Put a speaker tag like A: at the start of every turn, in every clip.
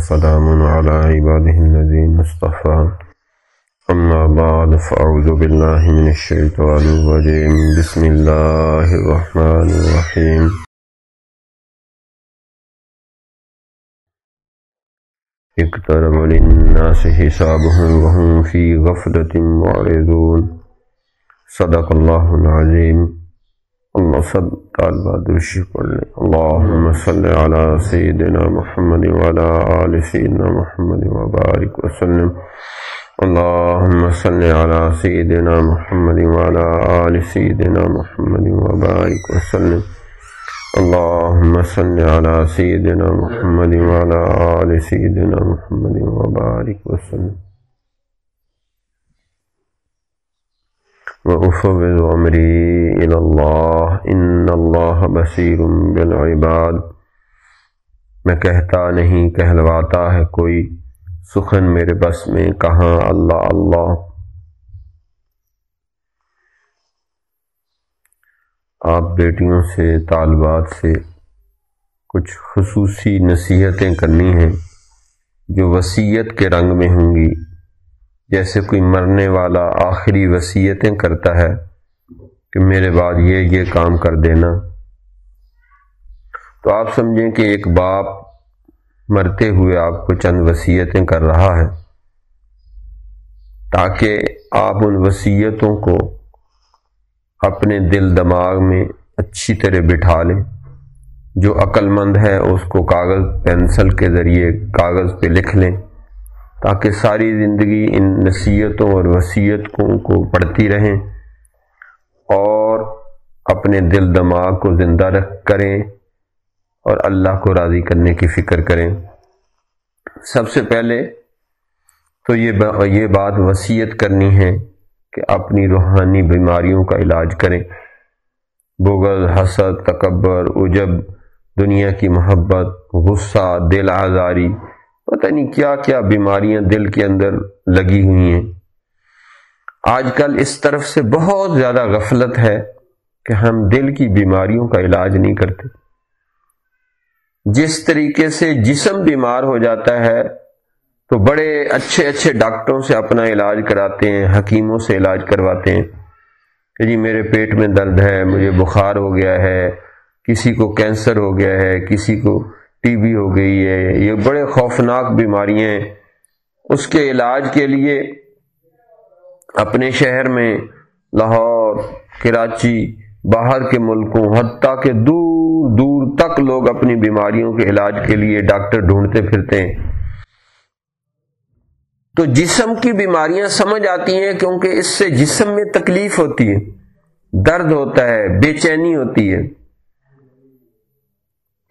A: وسلام على عباده الذين اصطفى. أما بعد، فأعوذ بالله من الشيطان الرجيم. بسم الله الرحمن الرحيم. اقترب للناس حسابهم وهم في غفلة معرضون. صدق الله العظيم. اللہ سب طالبہ درشی پڑھ لیں اللہم صلی علی سیدنا محمد وعلا آل سیدنا محمد وبارک وسلم. اللہم صلی علی سیدنا محمد وعلا آل سیدنا محمد وبارک وسلم. اللہم صلی علی سیدنا محمد وعلا آل سیدنا محمد وبارک وسلم. وأفوض أمري إلى الله، إن الله بصير بالعباد۔ میں کہتا نہیں، کہلواتا ہے کوئی۔ سخن میرے بس میں کہاں؟ اللہ اللہ۔ آپ بیٹیوں سے، طالبات سے کچھ خصوصی نصیحتیں کرنی ہیں جو وصیت کے رنگ میں ہوں گی۔ جیسے کوئی مرنے والا آخری وصیتیں کرتا ہے کہ میرے بعد یہ یہ کام کر دینا۔ تو آپ سمجھیں کہ ایک باپ مرتے ہوئے آپ کو چند وصیتیں کر رہا ہے۔ تاکہ آپ ان وصیتوں کو اپنے دل دماغ میں اچھی طرح بٹھا لیں۔ جو عقل مند ہے اس کو کاغذ پینسل کے ذریعے کاغذ پہ لکھ لیں۔ تاکہ ساری زندگی ان نصیحتوں اور وصیتوں کو پڑھتی رہیں اور اپنے دل دماغ کو زندہ رکھ کریں اور اللہ کو راضی کرنے کی فکر کریں۔ سب سے پہلے تو یہ یہ بات وصیت کرنی ہے کہ اپنی روحانی بیماریوں کا علاج کریں۔ بغل حسد، تکبر، عجب، دنیا کی محبت، غصہ، دل آزاری پتہ نہیں کیا کیا بیماریاں دل کے اندر لگی ہوئی ہیں۔ آج کل اس طرف سے بہت زیادہ غفلت ہے کہ ہم دل کی بیماریوں کا علاج نہیں کرتے۔ جس طریقے سے جسم بیمار ہو جاتا ہے، تو بڑے اچھے اچھے ڈاکٹروں سے اپنا علاج کراتے ہیں، حکیموں سے علاج کرواتے ہیں۔ کہ جی میرے پیٹ میں درد ہے، مجھے بخار ہو گیا ہے، کسی کو کینسر ہو گیا ہے، کسی کو ٹی بی ہو گئی ہے، یہ بڑے خوفناک بیماریاں ہیں۔ اس کے علاج کے لیے اپنے شہر میں لاہور، کراچی، باہر کے ملکوں، حتیٰ کہ دور دور تک لوگ اپنی بیماریوں کے علاج کے لیے ڈاکٹر ڈھونڈتے پھرتے ہیں۔ تو جسم کی بیماریاں سمجھ آتی ہیں کیونکہ اس سے جسم میں تکلیف ہوتی ہے، درد ہوتا ہے، بے چینی ہوتی ہے۔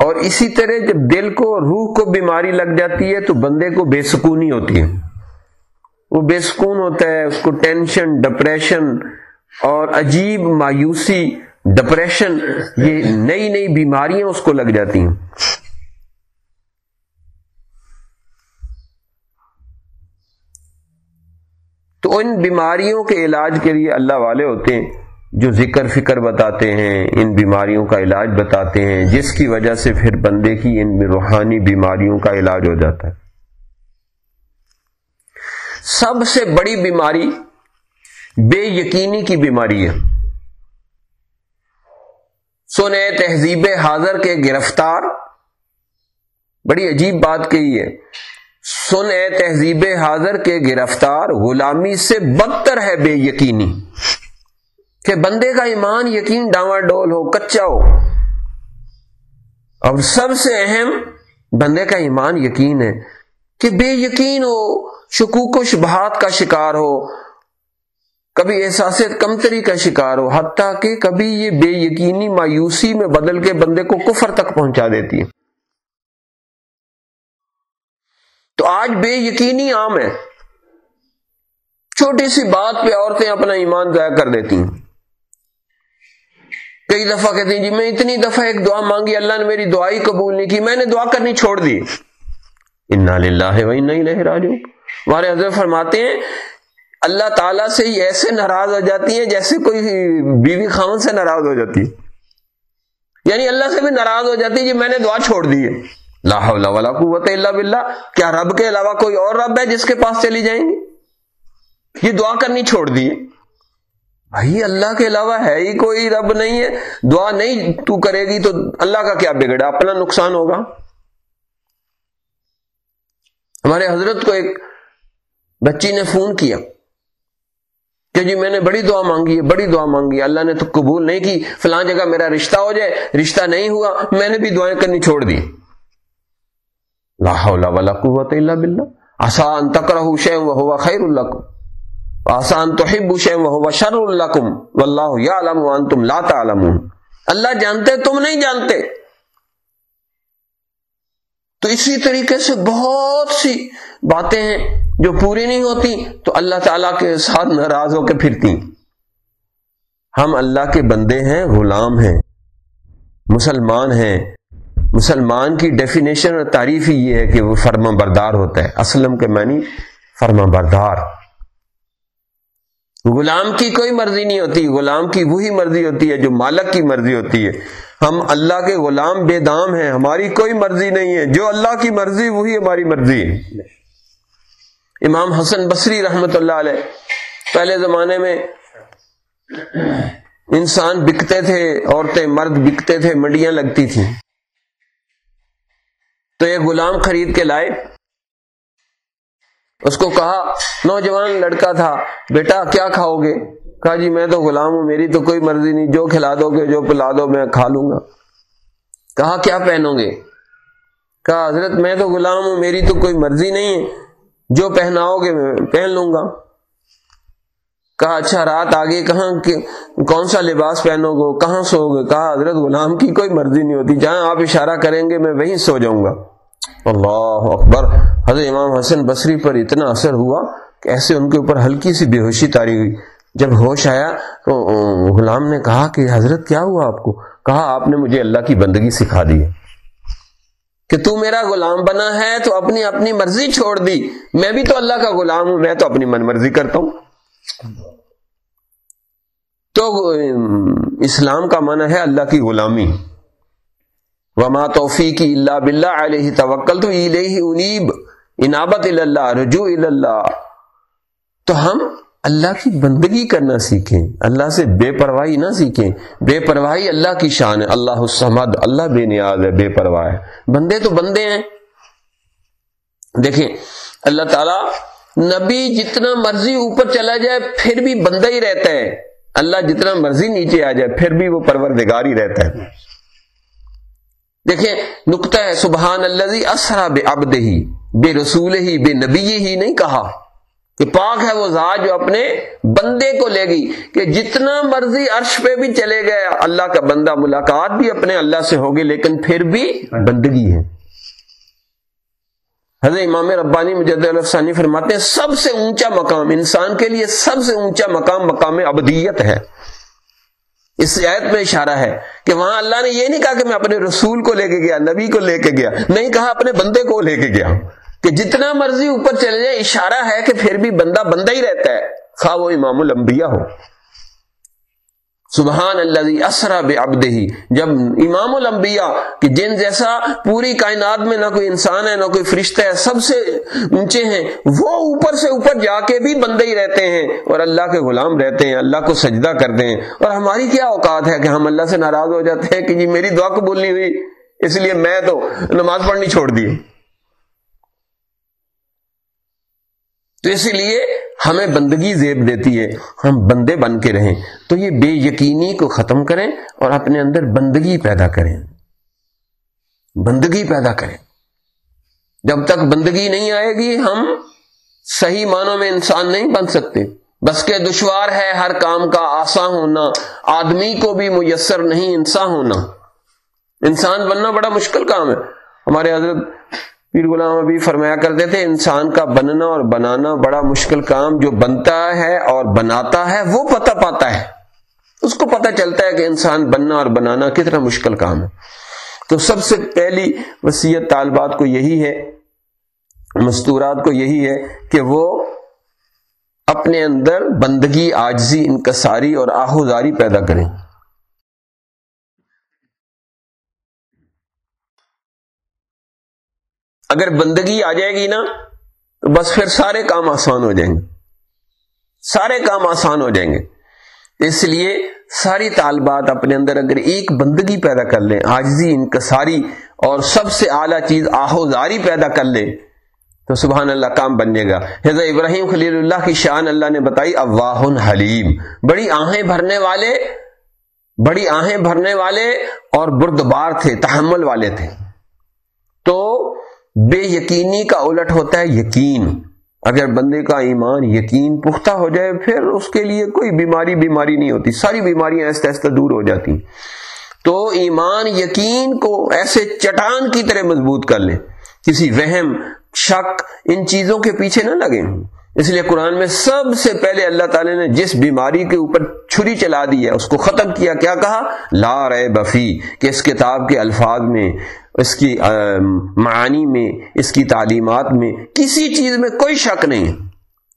A: اور اسی طرح جب دل کو روح کو بیماری لگ جاتی ہے تو بندے کو بے سکونی ہوتی ہے۔ وہ بے سکون ہوتا ہے، اس کو ٹینشن، ڈپریشن اور عجیب، مایوسی، ڈپریشن یہ نئی نئی بیماریاں اس کو لگ جاتی ہیں۔ تو ان بیماریوں کے علاج کے لیے اللہ والے ہوتے ہیں۔ جو ذکر فکر بتاتے ہیں، ان بیماریوں کا علاج بتاتے ہیں، جس کی وجہ سے پھر بندے کی ان روحانی بیماریوں کا علاج ہو جاتا ہے۔ سب سے بڑی بیماری بے یقینی کی بیماری ہے۔ سونے تہذیب حاضر کے گرفتار، بڑی عجیب بات کہی ہے۔ سن اے تہذیب حاضر کے گرفتار غلامی سے بدتر ہے بے یقینی۔ کہ بندے کا ایمان یقین ڈاواں ڈول ہو، کچا ہو۔ اور سب سے اہم بندے کا ایمان یقین ہے کہ بے یقین ہو، شکوک و شبہات کا شکار ہو، کبھی احساس کمتری کا شکار ہو، حتیٰ کہ کبھی یہ بے یقینی مایوسی میں بدل کے بندے کو کفر تک پہنچا دیتی ہے۔ تو آج بے یقینی عام ہے۔ چھوٹی سی بات پہ عورتیں اپنا ایمان ضائع کر دیتی ہیں۔ کئی دفعہ کہتے ہیں جی میں اتنی دفعہ ایک دعا مانگی، اللہ نے میری دعائی قبول نہیں کی، میں نے دعا کرنی چھوڑ دی۔ انا للہ وہی نہیں ہمارے حضرت فرماتے ہیں، اللہ تعالیٰ سے ہی ایسے ناراض ہو جاتی ہیں جیسے کوئی بیوی خان سے ناراض ہو جاتی ہے۔ یعنی اللہ سے بھی ناراض ہو جاتی ہے جی میں نے دعا چھوڑ دی ہے۔ لاہ ولا قوت اللہ بلّہ کیا رب کے علاوہ کوئی اور رب ہے جس کے پاس چلی جائیں گی؟ یہ دعا کرنی چھوڑ دیے بھائی، اللہ کے علاوہ ہے ہی کوئی، رب نہیں ہے۔ دعا نہیں تو کرے گی تو اللہ کا کیا بگڑا؟ اپنا نقصان ہوگا۔ ہمارے حضرت کو ایک بچی نے فون کیا کہ جی میں نے بڑی دعا مانگی ہے، بڑی دعا مانگی ہے۔ اللہ نے تو قبول نہیں کی۔ فلاں جگہ میرا رشتہ ہو جائے، رشتہ نہیں ہوا، میں نے بھی دعائیں کرنی چھوڑ دی۔ لا قوت اللہ بلّہ آسان تکرہ شیم و ہوا خیر اللہ آسان تو حب شیم و ہوا شر اللہ کم و اللہ یا علم تم لاتا علم اللہ جانتے تم نہیں جانتے۔ تو اسی طریقے سے بہت سی باتیں ہیں جو پوری نہیں ہوتی، تو اللہ تعالی کے ساتھ ناراض ہو کے پھرتی۔ ہم اللہ کے بندے ہیں، غلام ہیں، مسلمان ہیں۔ مسلمان کی ڈیفینیشن اور تعریف ہی یہ ہے کہ وہ فرما بردار ہوتا ہے۔ اسلم کے معنی فرما بردار غلام کی کوئی مرضی نہیں ہوتی، غلام کی وہی مرضی ہوتی ہے جو مالک کی مرضی ہوتی ہے۔ ہم اللہ کے غلام بے دام ہیں، ہماری کوئی مرضی نہیں ہے۔ جو اللہ کی مرضی، وہی ہماری مرضی۔ ہے امام حسن بصری رحمت اللہ علیہ پہلے زمانے میں انسان بکتے تھے، عورتیں مرد بکتے تھے، منڈیاں لگتی تھیں۔ تو ایک غلام خرید کے لائے۔ اس کو کہا، نوجوان لڑکا تھا، بیٹا، کیا کھاؤ گے؟ کہا جی میں تو غلام ہوں، میری تو کوئی مرضی نہیں، جو کھلا دو گے، جو پلا دو، میں کھا لوں گا۔ کہا، کیا پہنو گے؟ کہا، حضرت، میں تو غلام ہوں، میری تو کوئی مرضی نہیں ہے، جو پہناؤ گے، میں پہن لوں گا۔ کہا اچھا رات آگے، کہاں کون سا لباس پہنو گے؟ کہاں سو گے؟ کہا، حضرت، غلام کی کوئی مرضی نہیں ہوتی، جہاں آپ اشارہ کریں گے، میں وہیں سو جاؤں گا۔ اللہ اکبر۔ حضرت امام حسن بصری پر اتنا اثر ہوا کہ ایسے ان کے اوپر ہلکی سی بے ہوشی تاری ہوئی۔ جب ہوش آیا تو غلام نے کہا کہ حضرت، کیا ہوا آپ کو؟ کہا، آپ نے مجھے اللہ کی بندگی سکھا دی کہ تو میرا غلام بنا ہے، تو اپنی اپنی مرضی چھوڑ دی۔ میں بھی تو اللہ کا غلام ہوں، میں تو اپنی من مرضی کرتا ہوں۔ تو اسلام کا من ہے اللہ کی غلامی۔ وما توفیقی اللہ بلّہ علیہ توکل تو انیب انابت اللہ رجوع اللہ تو ہم اللہ کی بندگی کرنا سیکھیں، اللہ سے بے پرواہی نہ سیکھیں۔ بے پرواہی اللہ کی شان ہے، اللہ السمد اللہ بے نیاز ہے، بے پرواہ ہے۔ بندے تو بندے ہیں۔ دیکھیں، اللہ تعالی نبی جتنا مرضی اوپر چلا جائے، پھر بھی بندہ ہی رہتا ہے۔ اللہ جتنا مرضی نیچے آ جائے، پھر بھی وہ پروردگار ہی رہتا ہے۔ دیکھیں، نقطہ ہے سبحان اللہ اسرا بے ابد ہی بے رسول ہی بے نبی ہی نہیں کہا۔ کہ پاک ہے وہ ذات جو اپنے بندے کو لے گئی کہ جتنا مرضی عرش پہ بھی چلے گئے، اللہ کا بندہ ملاقات بھی اپنے اللہ سے ہوگی، لیکن پھر بھی بندگی ہے۔ حضرت امام ربانی مجد الفسانی فرماتے ہیں، سب سے اونچا مقام انسان کے لیے سب سے اونچا مقام مقام ابدیت ہے۔ اس آیت میں اشارہ ہے کہ وہاں اللہ نے یہ نہیں کہا کہ میں اپنے رسول کو لے کے گیا، نبی کو لے کے گیا، نہیں کہا اپنے بندے کو لے کے گیا۔ کہ جتنا مرضی اوپر چلے جائے اشارہ ہے کہ پھر بھی بندہ بندہ ہی رہتا ہے، خواہ وہ امام الانبیاء ہو۔ سبحان اللہ اسرا بے جب امام الانبیاء کہ جن جیسا پوری کائنات میں نہ کوئی انسان ہے، نہ کوئی فرشتہ ہے، سب سے اونچے ہیں، وہ اوپر سے اوپر جا کے بھی بندے ہی رہتے ہیں اور اللہ کے غلام رہتے ہیں، اللہ کو سجدہ کرتے ہیں۔ اور ہماری کیا اوقات ہے کہ ہم اللہ سے ناراض ہو جاتے ہیں کہ جی میری دعا قبول نہیں ہوئی، اس لیے میں تو نماز پڑھنی چھوڑ دی۔ تو اسی لیے ہمیں بندگی زیب دیتی ہے، ہم بندے بن کے رہیں۔ تو یہ بے یقینی کو ختم کریں اور اپنے اندر بندگی پیدا کریں۔ بندگی پیدا کریں۔ جب تک بندگی نہیں آئے گی، ہم صحیح معنوں میں انسان نہیں بن سکتے۔ بس کے دشوار ہے ہر کام کا آسان ہونا، آدمی کو بھی میسر نہیں انسان ہونا۔ انسان بننا بڑا مشکل کام ہے۔ ہمارے حضرت پیر غلام ابھی فرمایا کرتے تھے، انسان کا بننا اور بنانا بڑا مشکل کام، جو بنتا ہے اور بناتا ہے، وہ پتہ پاتا ہے۔ اس کو پتہ چلتا ہے کہ انسان بننا اور بنانا کتنا مشکل کام ہے۔ تو سب سے پہلی وسیعت طالبات کو یہی ہے، مستورات کو یہی ہے کہ وہ اپنے اندر بندگی آجزی انکساری اور آہوزاری پیدا کریں۔ اگر بندگی آ جائے گی نا، تو بس پھر سارے کام آسان ہو جائیں گے۔ سارے کام آسان ہو جائیں گے۔ اس لیے ساری طالبات اپنے اندر اگر ایک بندگی پیدا کر لیں آجزی انکساری، اور سب سے اعلیٰ چیز آہوزاری پیدا کر لے تو سبحان اللہ کام بن جائے گا۔ حضرت ابراہیم خلیل اللہ کی شان اللہ نے بتائی اواہ حلیم بڑی آہیں بھرنے والے، بڑی آہیں بھرنے والے اور بردبار تھے، تحمل والے تھے۔ تو بے یقینی کا الٹ ہوتا ہے یقین۔ اگر بندے کا ایمان یقین پختہ ہو جائے، پھر اس کے لیے کوئی بیماری بیماری نہیں ہوتی۔ ساری بیماریاں آہستہ ایسے دور ہو جاتی۔ تو ایمان یقین کو ایسے چٹان کی طرح مضبوط کر لیں کسی وہم، شک، ان چیزوں کے پیچھے نہ لگے۔ ہوں اس لیے قرآن میں سب سے پہلے اللہ تعالی نے جس بیماری کے اوپر چھری چلا دی ہے، اس کو ختم کیا کیا کہا؟ لا رے بفی کہ اس کتاب کے الفاظ میں، اس کی معانی میں، اس کی تعلیمات میں کسی چیز میں کوئی شک نہیں۔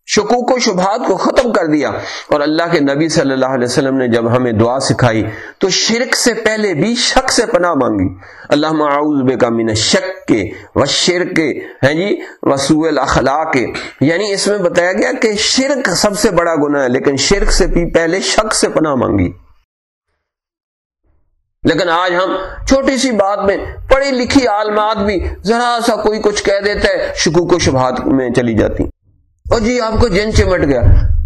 A: شکوک و شبہات کو ختم کر دیا اور اللہ کے نبی صلی اللہ علیہ وسلم نے جب ہمیں دعا سکھائی تو شرک سے پہلے بھی شک سے پناہ مانگی۔ اللہ معاوض بے کا من شک کے و شرک ہیں جی؟ وسو الاخلاق۔ کے یعنی اس میں بتایا گیا کہ شرک سب سے بڑا گناہ ہے، لیکن شرک سے بھی پہلے شک سے پناہ مانگی۔ لیکن آج ہم چھوٹی سی بات میں پڑھی لکھی عالمات بھی ذرا سا کوئی کچھ کہہ دیتا ہے، شکوک و شبہات میں چلی جاتی۔ اور جی آپ کو جن چمٹ گیا۔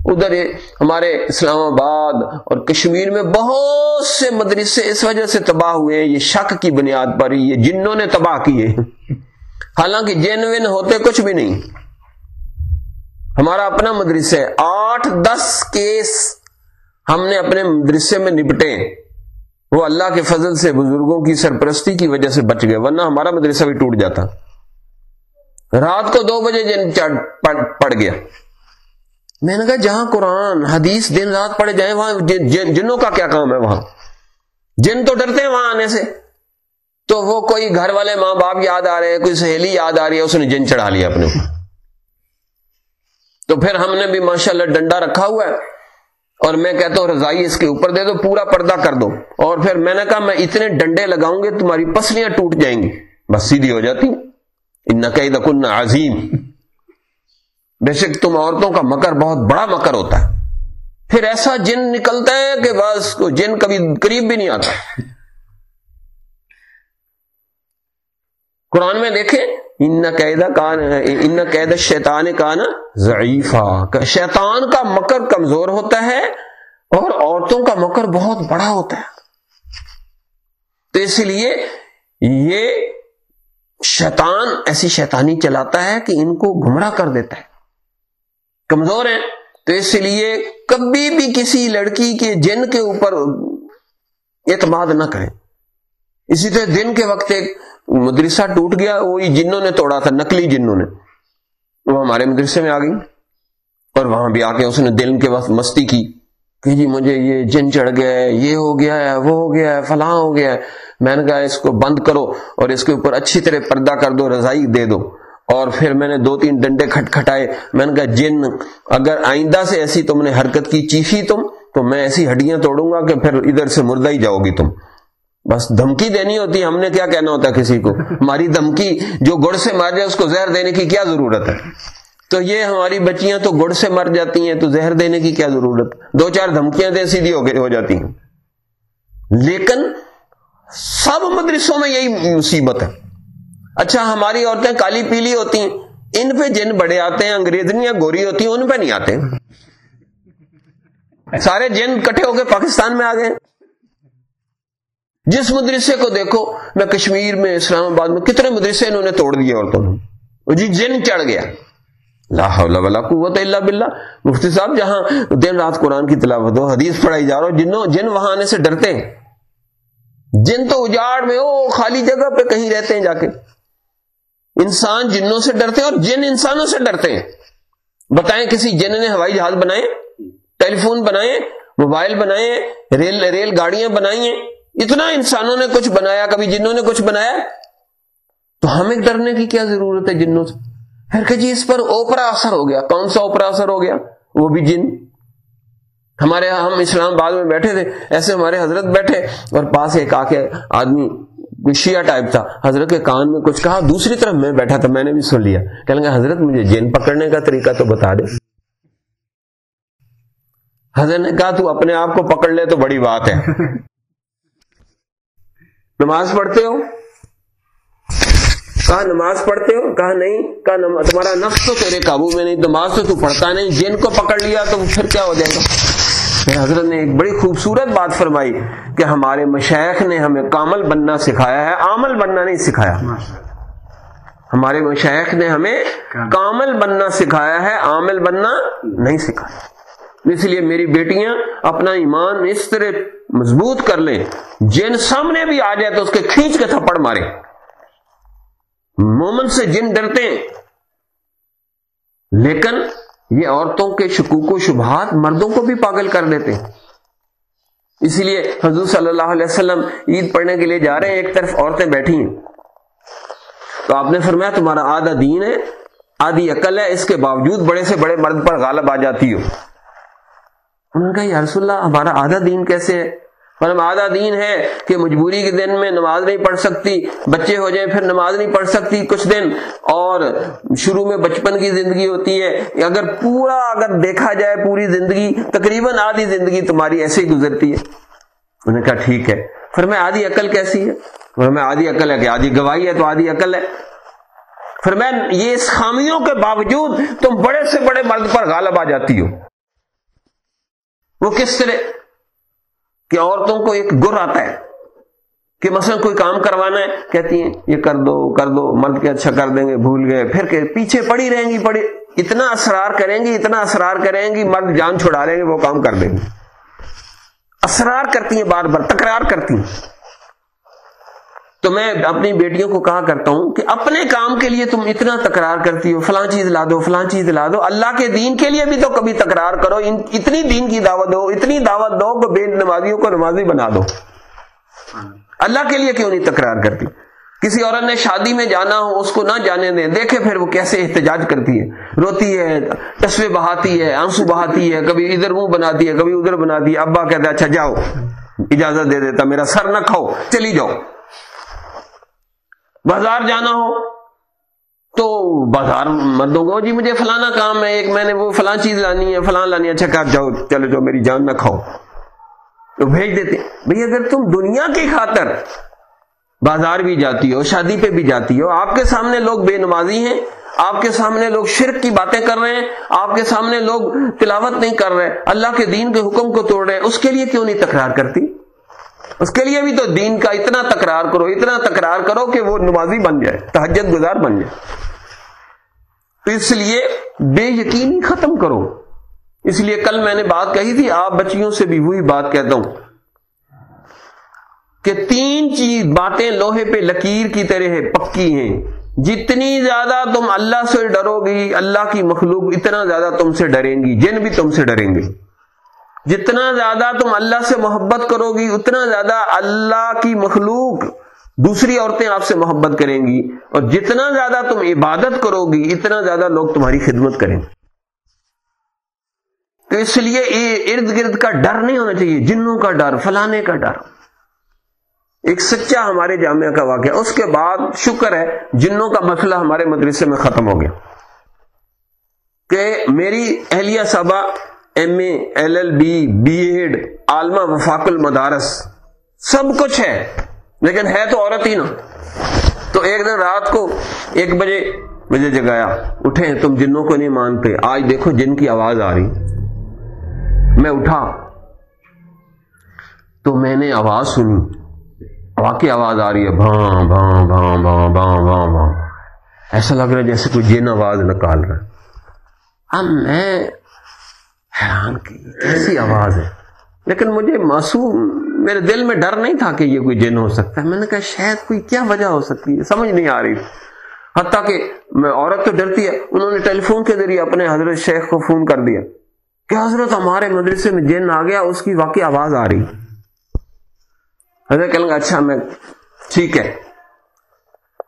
A: ادھر ہمارے اسلام آباد اور کشمیر میں بہت سے مدرسے اس وجہ سے تباہ ہوئے ہیں یہ شک کی بنیاد پر یہ جنوں نے تباہ کیے۔ حالانکہ جن ون ہوتے کچھ بھی نہیں۔ ہمارا اپنا مدرسہ ہے۔ آٹھ دس کیس ہم نے اپنے مدرسے میں نپٹے۔ وہ اللہ کے فضل سے بزرگوں کی سرپرستی کی وجہ سے بچ گئے، ورنہ ہمارا مدرسہ بھی ٹوٹ جاتا۔ رات کو دو بجے جن پڑ گیا۔ میں نے کہا، جہاں قرآن، حدیث دن رات پڑے جائیں، وہاں جن جنوں کا کیا کام ہے وہاں؟ جن تو ڈرتے ہیں وہاں آنے سے۔ تو وہ کوئی گھر والے ماں باپ یاد آ رہے ہیں، کوئی سہیلی یاد آ رہی ہے، اس نے جن چڑھا لیا اپنے تو پھر ہم نے بھی ماشاء اللہ ڈنڈا رکھا ہوا ہے۔ اور میں کہتا ہوں، رضائی اس کے اوپر دے دو، پورا پردہ کر دو۔ اور پھر میں نے کہا، میں اتنے ڈنڈے لگاؤں گے، تمہاری پسلیاں ٹوٹ جائیں گی۔ بس سیدھی ہو جاتی۔ ان نقید کن عظیم بے شک تم عورتوں کا مکر بہت بڑا مکر ہوتا ہے۔ پھر ایسا جن نکلتا ہے کہ بس کو جن کبھی قریب بھی نہیں آتا۔ قرآن میں دیکھیں، ان قید کان ان قید شیطان کا نا ضعیفہ شیطان کا مکر کمزور ہوتا ہے اور عورتوں کا مکر بہت بڑا ہوتا ہے۔ تو اس لیے یہ شیطان ایسی شیطانی چلاتا ہے کہ ان کو گمراہ کر دیتا ہے۔ کمزور ہے تو اس لیے کبھی بھی کسی لڑکی کے جن کے اوپر اعتماد نہ کریں۔ اسی طرح دن کے وقت ایک مدرسہ ٹوٹ گیا، وہی جنوں نے توڑا تھا نکلی جنوں نے۔ وہ ہمارے مدرسے میں آ گئی اور وہاں بھی آ کے اس نے دل کے وقت مستی کی۔ کہ جی مجھے یہ جن چڑھ گیا ہے، یہ ہو گیا ہے، وہ ہو گیا ہے، فلاں ہو گیا ہے۔ میں نے کہا اس کو بند کرو اور اس کے اوپر اچھی طرح پردہ کر دو، رضائی دے دو۔ اور پھر میں نے دو تین ڈنڈے کھٹ کھٹائے۔ میں نے کہا جن، اگر آئندہ سے ایسی تم نے حرکت کی چیخی تم، تو میں ایسی ہڈیاں توڑوں گا کہ پھر ادھر سے مردہ ہی جاؤ گی تم۔ بس دھمکی دینی ہوتی ہے ہم نے کیا کہنا ہوتا ہے کسی کو؟ ہماری دھمکی، جو گڑ سے مر جائے اس کو زہر دینے کی کیا ضرورت ہے؟ تو یہ ہماری بچیاں تو گڑ سے مر جاتی ہیں، تو زہر دینے کی کیا ضرورت؟ دو چار دھمکیاں دے سیدھی ہو جاتی ہیں۔ لیکن سب مدرسوں میں یہی مصیبت ہے۔ اچھا ہماری عورتیں کالی پیلی ہوتی ہیں۔ ان پہ جن بڑے آتے ہیں، انگریزنیاں گوری ہوتی ہیں، ان پہ نہیں آتے۔ سارے جن کٹے ہو کے پاکستان میں آ گئے۔ جس مدرسے کو دیکھو، میں کشمیر میں، اسلام آباد میں کتنے مدرسے انہوں نے توڑ دیے عورتوں نے جی جن چڑھ گیا۔ لا حول ولا قوت الا باللہ۔ مفتی صاحب، جہاں دن رات قرآن کی تلاوت ہو حدیث پڑھائی جا رہا ہو جنوں جن وہاں آنے سے ڈرتے ہیں، جن تو اجاڑ میں، او خالی جگہ پہ کہیں رہتے ہیں جا کے۔ انسان جنوں سے ڈرتے ہیں اور جن انسانوں سے ڈرتے ہیں۔ بتائیں کسی جن نے ہوائی جہاز بنائے ٹیلی فون بنائے موبائل بنائے ریل ریل گاڑیاں بنائی ہیں؟ اتنا انسانوں نے کچھ بنایا، کبھی جنوں نے کچھ بنایا؟ تو ہمیں ڈرنے کی کیا ضرورت ہے جنوں سے؟ پھر کہ جی اس پر اوپرا اثر ہو گیا کون سا اوپرا اثر ہو گیا؟ وہ بھی جن۔ ہمارے ہم اسلام آباد میں بیٹھے تھے ایسے ہمارے حضرت بیٹھے اور پاس ایک آ کے آدمی شیعہ ٹائپ تھا۔ حضرت کے کان میں کچھ کہا دوسری طرف میں بیٹھا تھا میں نے بھی سن لیا۔ گا حضرت مجھے جین پکڑنے کا طریقہ تو بتا دے۔ حضرت نے کہا تو اپنے آپ کو پکڑ لے تو بڑی بات ہے۔ نماز پڑھتے ہو؟ کہا نماز پڑھتے ہو؟ کہا نہیں، کہا تمہارا نفس تو تیرے قابو میں نہیں نماز تو تو پڑھتا نہیں، جن کو پکڑ لیا تو پھر کیا ہو جائے گا؟ پھر حضرت نے ایک بڑی خوبصورت بات فرمائی کہ ہمارے مشیخ نے ہمیں کامل بننا سکھایا ہے، عامل بننا نہیں سکھایا۔ ہمارے مشیخ نے ہمیں کامل بننا سکھایا ہے، عامل بننا نہیں سکھایا۔ اس لیے میری بیٹیاں اپنا ایمان اس طرح مضبوط کر لیں، جن سامنے بھی آ جائے تو اس کے کھینچ کے تھپڑ مارے۔ مومن سے جن ڈرتے ہیں، لیکن یہ عورتوں کے شکوک و شبہات مردوں کو بھی پاگل کر دیتے ہیں۔ اسی لیے حضور صلی اللہ علیہ وسلم عید پڑھنے کے لیے جا رہے ہیں، ایک طرف عورتیں بیٹھی ہیں۔ تو آپ نے فرمایا، تمہارا آدھا دین ہے، آدھی عقل ہے، اس کے باوجود بڑے سے بڑے مرد پر غالب آ جاتی ہو۔ انہوں نے کہا، یا رسول اللہ، ہمارا آدھا دین کیسے ہے؟ فرم آدھا دین ہے کہ مجبوری کے دن میں نماز نہیں پڑھ سکتی، بچے ہو جائیں پھر نماز نہیں پڑھ سکتی کچھ دن۔ اور شروع میں بچپن کی زندگی ہوتی ہے، اگر پورا اگر دیکھا جائے پوری زندگی، تقریباً آدھی زندگی تمہاری ایسے ہی گزرتی ہے۔ انہوں نے کہا ٹھیک ہے۔ پھر میں آدھی عقل کیسی ہے؟ پھر میں آدھی عقل ہے کہ آدھی گواہی ہے تو آدھی عقل ہے۔ پھر میں یہ اس خامیوں کے باوجود تم بڑے سے بڑے مرد پر غالب آ جاتی ہو۔ وہ کس طرح کہ عورتوں کو ایک گر آتا ہے کہ مثلا کوئی کام کروانا ہے، کہتی ہیں، یہ کر دو کر دو، مرد کے اچھا کر دیں گے، بھول گئے، پھر کہ پیچھے پڑی رہیں گی، پڑی، اتنا اسرار کریں گی، اتنا اسرار کریں گی، مرد جان چھڑا لیں گے، وہ کام کر دیں گے۔ اسرار کرتی ہیں، بار بار تکرار کرتی ہیں۔ تو میں اپنی بیٹیوں کو کہا کرتا ہوں کہ اپنے کام کے لیے تم اتنا تکرار کرتی ہو، فلاں چیز لا دو، فلاں چیز لا دو، اللہ کے دین کے لیے بھی تو کبھی تکرار کرو اتنی دین کی دعوت دو، اتنی دعوت دو کہ بے نمازیوں کو نمازی بنا دو۔ اللہ کے لیے کیوں نہیں تکرار کرتی؟ کسی عورت نے شادی میں جانا ہو، اس کو نہ جانے دیں، دیکھے پھر وہ کیسے احتجاج کرتی ہے۔ روتی ہے تصویر بہاتی ہے، آنسو بہاتی ہے، کبھی ادھر منہ بناتی ہے، کبھی ادھر بناتی ہے۔ ابا کہتا ہے اچھا جاؤ، اجازت دے دیتا، میرا سر نہ کھاؤ، چلی جاؤ۔ بازار جانا ہو۔ تو بازار مردوں کو جی مجھے فلانا کام ہے، ایک میں نے وہ فلاں چیز لانی ہے، فلاں لانی ہے۔ اچھا کہا، جاؤ چلو جو میری جان نہ کھاؤ۔ تو بھیج دیتے۔ بھئی، اگر تم دنیا کی خاطر بازار بھی جاتی ہو، شادی پہ بھی جاتی ہو، آپ کے سامنے لوگ بے نمازی ہیں، آپ کے سامنے لوگ شرک کی باتیں کر رہے ہیں، آپ کے سامنے لوگ تلاوت نہیں کر رہے، اللہ کے دین کے حکم کو توڑ رہے ہیں، اس کے لیے کیوں نہیں تکرار کرتی؟ اس کے لیے بھی تو دین کا اتنا تکرار کرو، اتنا تکرار کرو کہ وہ نمازی بن جائے تحجت گزار بن جائے۔ اس لیے بے یقینی ختم کرو۔ اس لیے کل میں نے بات کہی تھی، آپ بچیوں سے بھی وہی بات کہتا ہوں کہ تین چیز باتیں لوہے پہ لکیر کی طرح پکی ہیں۔ جتنی زیادہ تم اللہ سے ڈرو گی، اللہ کی مخلوق اتنا زیادہ تم سے ڈریں گی، جن بھی تم سے ڈریں گے۔ جتنا زیادہ تم اللہ سے محبت کرو گی، اتنا زیادہ اللہ کی مخلوق دوسری عورتیں آپ سے محبت کریں گی۔ اور جتنا زیادہ تم عبادت کرو گی، اتنا زیادہ لوگ تمہاری خدمت کریں گے۔ تو اس لیے ارد گرد کا ڈر نہیں ہونا چاہیے، جنوں کا ڈر، فلانے کا ڈر۔ ایک سچا ہمارے جامعہ کا واقعہ، اس کے بعد شکر ہے، جنوں کا مسئلہ ہمارے مدرسے میں ختم ہو گیا۔ کہ میری اہلیہ صاحبہ M A, L L B B Ed عالمہ وفاق المدارس، سب کچھ ہے، لیکن ہے تو عورت ہی نا۔ تو ایک دن رات کو ایک بجے مجھے جگایا اٹھے، تم جنوں کو نہیں مانتے، آج دیکھو جن کی آواز آ رہی۔ میں اٹھا، تو میں نے آواز سنی، واقعی آواز آ رہی ہے، بھاں بھاں بھاں بھاں بھاں بھاں بھاں۔ ایسا لگ رہا ہے جیسے کوئی جن آواز نکال رہا ہے۔ اب میں حیران کی، کیسی آواز ہے؟ لیکن مجھے معصوم، میرے دل میں ڈر نہیں تھا کہ یہ کوئی جن ہو سکتا ہے۔ میں نے کہا، شاید کوئی کیا وجہ ہو سکتی ہے؟ سمجھ نہیں آ رہی۔ حتیٰ کہ میں، عورت تو ڈرتی ہے۔ انہوں نے ٹیلی فون کے ذریعے اپنے حضرت شیخ کو فون کر دیا۔ کہ حضرت ہمارے مدرسے میں جن آ گیا، اس کی واقعی آواز آ رہی۔ حضرت کہنے گا اچھا میں، ٹھیک ہے۔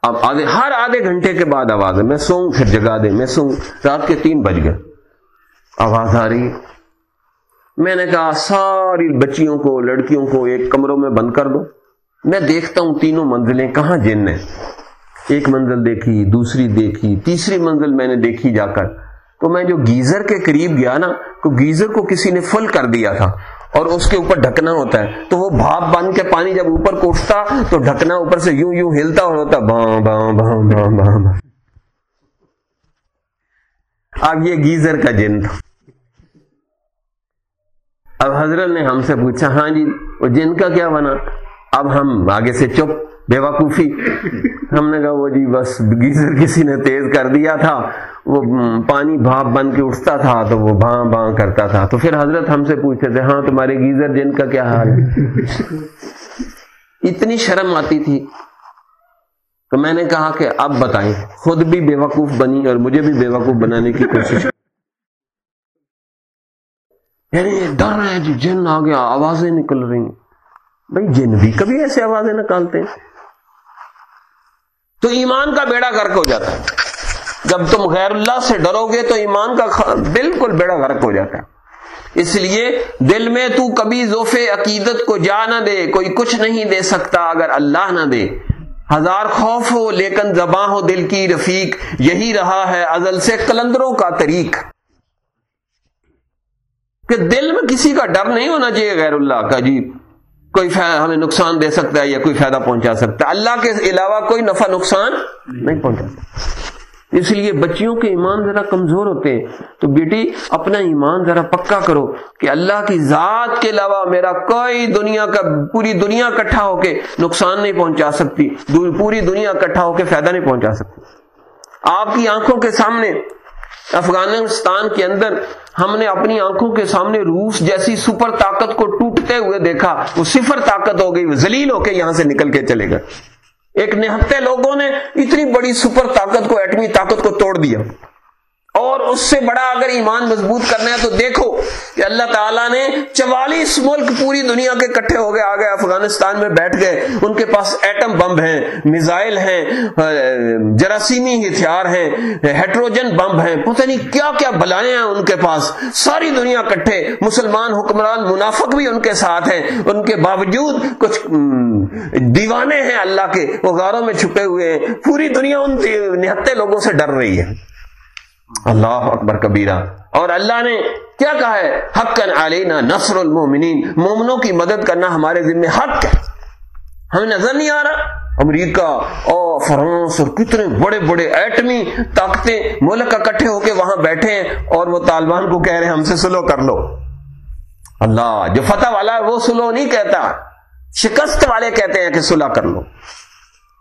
A: اب آدھے، ہر آدھے گھنٹے کے بعد آواز ہے۔ میں سوؤں، پھر جگا دے میں سوؤں، رات کے تین بج گئے۔ آواز آ رہی ہے۔ میں نے کہا، ساری بچیوں کو، لڑکیوں کو ایک کمروں میں بند کر دو۔ میں دیکھتا ہوں تینوں منزلیں کہاں جن ہیں۔ ایک منزل دیکھی، دوسری دیکھی، تیسری منزل میں نے دیکھی جا کر۔ تو میں جو گیزر کے قریب گیا نا، تو گیزر کو کسی نے فل کر دیا تھا۔ اور اس کے اوپر ڈھکنا ہوتا ہے۔ تو وہ بھاپ بن کے پانی جب اوپر کو اٹھتا، تو ڈھکنا اوپر سے یوں یوں ہلتا اور ہوتا باں باں باں باں باں باں اب یہ گیزر کا جن تھا۔ اب حضرت نے ہم سے پوچھا ہاں جی وہ جن کا کیا بنا؟ اب ہم آگے سے چپ بے وقوفی ہم نے کہا، وہ جی بس گیزر کسی نے تیز کر دیا تھا، وہ پانی بھاپ بن کے اٹھتا تھا، تو وہ بھاں بھاں کرتا تھا۔ تو پھر حضرت ہم سے پوچھتے تھے ہاں تمہارے گیزر جن کا کیا حال ہے؟ اتنی شرم آتی تھی۔ تو میں نے کہا کہ اب بتائیں، خود بھی بے وقوف بنی اور مجھے بھی بے وقوف بنانے کی کوشش یعنی ڈر ہے جی جن آ گیا، آوازیں نکل رہی ہیں۔ بھائی، جن بھی کبھی ایسے آوازیں نکالتے ہیں۔ تو ایمان کا بیڑا غرق ہو جاتا ہے۔ جب تم غیر اللہ سے ڈرو گے تو ایمان کا بالکل بیڑا غرق ہو جاتا ہے۔ اس لیے دل میں تو کبھی ذوف عقیدت کو جا نہ دے، کوئی کچھ نہیں دے سکتا اگر اللہ نہ دے۔ ہزار خوف ہو، لیکن زباں ہو دل کی رفیق۔ یہی رہا ہے ازل سے کلندروں کا طریق۔ کہ دل میں کسی کا ڈر نہیں ہونا چاہیے، غیر اللہ کا جی۔ کوئی ہمیں نقصان دے سکتا ہے یا کوئی فائدہ پہنچا سکتا ہے۔ اللہ کے علاوہ کوئی نفع، نقصان نہیں پہنچا سکتا۔ اس لیے بچیوں کے ایمان ذرا کمزور ہوتے ہیں۔ تو بیٹی، اپنا ایمان ذرا پکا کرو کہ اللہ کی ذات کے علاوہ میرا کوئی دنیا کا، پوری دنیا کٹھا ہو کے نقصان نہیں پہنچا سکتی۔ پوری دنیا کٹھا ہو کے فائدہ نہیں پہنچا سکتی۔ آپ کی آنکھوں کے سامنے افغانستان کے اندر ہم نے اپنی آنکھوں کے سامنے روس جیسی سپر طاقت کو ٹوٹتے ہوئے دیکھا، وہ صفر طاقت ہو گئی، وہ زلیل ہو کے یہاں سے نکل کے چلے گئے۔ ایک نہتے لوگوں نے اتنی بڑی سپر طاقت کو، ایٹمی طاقت کو توڑ دیا۔ اور اس سے بڑا اگر ایمان مضبوط کرنا ہے تو دیکھو کہ اللہ تعالیٰ نے چوالیس ملک پوری دنیا کے کٹھے ہو گئے آگے افغانستان میں بیٹھ گئے۔ ان کے پاس ایٹم بم ہیں، میزائل ہیں، جراثیمی ہتھیار ہیں، ہیٹروجن بم ہیں۔ پتہ نہیں کیا کیا بلائیں ہیں ان کے پاس۔ ساری دنیا کٹھے مسلمان حکمران منافق بھی ان کے ساتھ ہیں۔ ان کے باوجود کچھ دیوانے ہیں اللہ کے۔ وہ غاروں میں چھپے ہوئے ہیں۔ پوری دنیا ان نہتے لوگوں سے ڈر رہی ہے۔ اللہ اکبر کبیرہ۔ اور اللہ نے کیا کہا ہے؟ حق علینا نصر المومنین مومنوں کی مدد کرنا ہمارے ذمہ حق ہے۔ ہمیں نظر نہیں آ رہا۔ امریکہ اور فرانس اور کتنے بڑے بڑے ایٹمی طاقتیں ملک اکٹھے ہو کے وہاں بیٹھے ہیں اور وہ طالبان کو کہہ رہے ہیں ہم سے سلو کر لو۔ اللہ، جو فتح والا ہے وہ سلو نہیں کہتا۔ شکست والے کہتے ہیں کہ سلح کر لو۔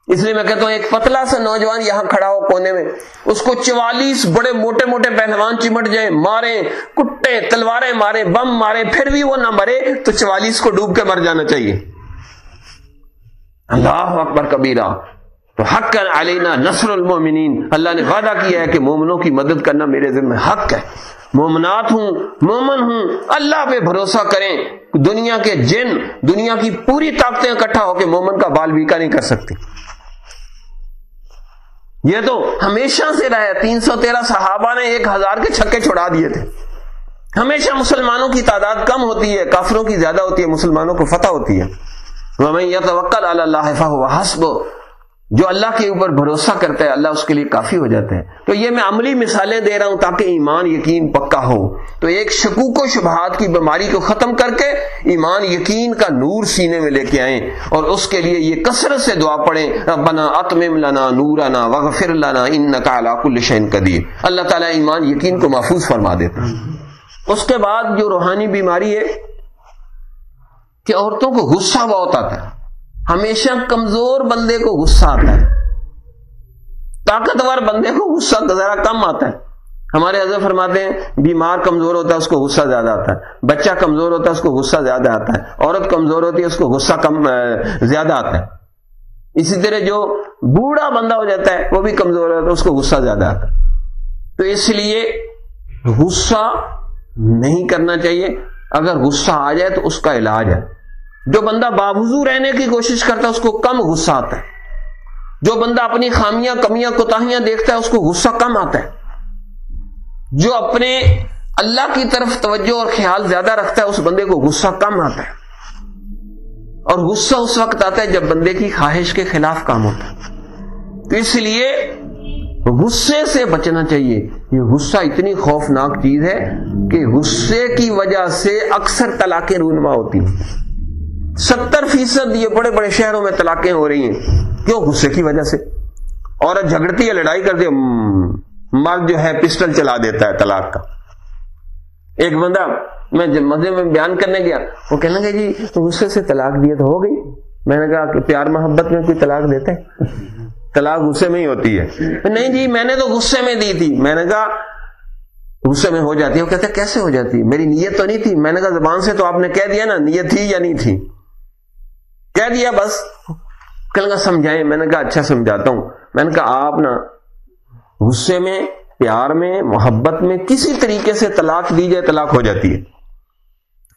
A: اس لیے میں کہتا ہوں، ایک پتلا سا نوجوان یہاں کھڑا ہو کونے میں، اس کو چوالیس بڑے موٹے موٹے پہلوان چمٹ جائیں مارے کٹے، تلواریں مارے بم مارے پھر بھی وہ نہ مرے تو چوالیس کو ڈوب کے مر جانا چاہیے۔ اللہ اکبر کبیرہ، تو حق علینا نصر المومنین اللہ نے وعدہ کیا ہے کہ مومنوں کی مدد کرنا میرے ذمہ حق ہے۔ مومنات ہوں، مومن ہوں، اللہ پہ بھروسہ کریں۔ دنیا کے جن، دنیا کی پوری طاقتیں اکٹھا ہو کے مومن کا بال بیکا نہیں کر سکتی یہ تو ہمیشہ سے رہے تین سو تیرہ صحابہ نے ایک ہزار کے چھکے چھڑا دیے تھے۔ ہمیشہ مسلمانوں کی تعداد کم ہوتی ہے، کافروں کی زیادہ ہوتی ہے، مسلمانوں کو فتح ہوتی ہے۔ اللہ حسب جو اللہ کے اوپر بھروسہ کرتا ہے، اللہ اس کے لیے کافی ہو جاتا ہے۔ تو یہ میں عملی مثالیں دے رہا ہوں تاکہ ایمان یقین پکا ہو۔ تو ایک شکوک و شبہات کی بیماری کو ختم کر کے ایمان یقین کا نور سینے میں لے کے آئیں اور اس کے لیے یہ کثرت سے دعا پڑھیں، ربنا اتمم لنا نورنا وغفر لنا انک علی کل شیء قدیر۔ اللہ تعالیٰ ایمان یقین کو محفوظ فرما دیتا اس کے بعد جو روحانی بیماری ہے کہ عورتوں کو غصہ بہت آتا ہے۔ ہمیشہ کمزور بندے کو غصہ آتا ہے۔ طاقتور بندے کو غصہ ذرا کم آتا ہے۔ ہمارے حضرت فرماتے ہیں، بیمار کمزور ہوتا ہے، اس کو غصہ زیادہ آتا ہے۔ بچہ کمزور ہوتا ہے، اس کو غصہ زیادہ آتا ہے۔ عورت کمزور ہوتی ہے، اس کو غصہ کم زیادہ آتا ہے۔ اسی طرح جو بوڑھا بندہ ہو جاتا ہے، وہ بھی کمزور ہوتا ہے، اس کو غصہ زیادہ آتا ہے۔ تو اس لیے غصہ نہیں کرنا چاہیے۔ اگر غصہ آ جائے تو اس کا علاج ہے۔ جو بندہ باوضو رہنے کی کوشش کرتا ہے، اس کو کم غصہ آتا ہے۔ جو بندہ اپنی خامیاں، کمیاں، کوتاہیاں دیکھتا ہے، اس کو غصہ کم آتا ہے۔ جو اپنے اللہ کی طرف توجہ اور خیال زیادہ رکھتا ہے، اس بندے کو غصہ کم آتا ہے۔ اور غصہ اس وقت آتا ہے جب بندے کی خواہش کے خلاف کام ہوتا ہے۔ تو اس لیے غصے سے بچنا چاہیے۔ یہ غصہ اتنی خوفناک چیز ہے کہ غصے کی وجہ سے اکثر طلاقیں رونما ہوتی ہیں۔ ستر فیصد یہ بڑے بڑے شہروں میں طلاقیں ہو رہی ہیں۔ کیوں؟ غصے کی وجہ سے۔ عورت جھگڑتی ہے، لڑائی کرتی ہے مرد جو ہے، پسٹل چلا دیتا ہے طلاق کا۔ ایک بندہ میں جب مزے میں بیان کرنے گیا، وہ کہنے گا جی غصے سے طلاق دیے تو ہو گئی۔ میں نے کہا کہ پیار محبت میں کوئی طلاق دیتے طلاق غصے میں ہی ہوتی ہے۔ نہیں جی میں نے تو غصے میں دی تھی۔ میں نے کہا، غصے میں ہو جاتی ہے۔ وہ کہتے کیسے ہو جاتی میری نیت تو نہیں تھی۔ میں نے کہا، زبان سے تو آپ نے کہہ دیا نا، نیت تھی یا نہیں تھی؟ کہہ دیا، بس کل کا سمجھائیں میں نے کہا اچھا سمجھاتا ہوں۔ میں نے کہا، آپ نا غصے میں، پیار میں، محبت میں کسی طریقے سے طلاق دی جائے، طلاق ہو جاتی ہے۔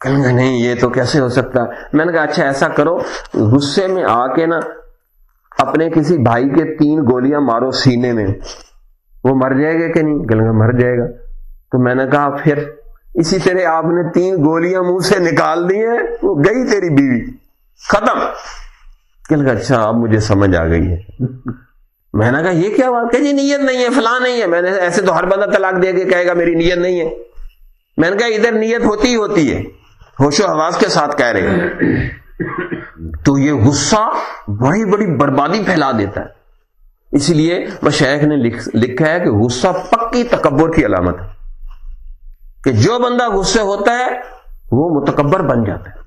A: کہیں گے نہیں، یہ تو کیسے ہو سکتا؟ ہے میں نے کہا اچھا ایسا کرو۔ غصے میں آ کے نا اپنے کسی بھائی کے تین گولیاں مارو سینے میں۔ وہ مر جائے گا کہ نہیں؟ کہیں گے مر جائے گا۔ تو میں نے کہا، پھر اسی طرح آپ نے تین گولیاں منہ سے نکال دی ہیں، وہ گئی تیری بیوی۔ ختم۔ کہ اچھا اب مجھے سمجھ آ گئی ہے۔ میں نے کہا، یہ کیا بات کہ جی نیت نہیں ہے، فلاں نہیں ہے۔ میں نے ایسے تو ہر بندہ طلاق دے کے کہے گا، میری نیت نہیں ہے۔ میں نے کہا، ادھر نیت ہوتی ہی ہوتی ہے۔ ہوش و حواس کے ساتھ کہہ رہے ہیں۔ تو یہ غصہ بڑی بڑی بربادی پھیلا دیتا ہے۔ اسی لیے مشیخ نے لکھا ہے کہ غصہ پکی تکبر کی علامت ہے۔ کہ جو بندہ غصے ہوتا ہے، وہ متکبر بن جاتا ہے۔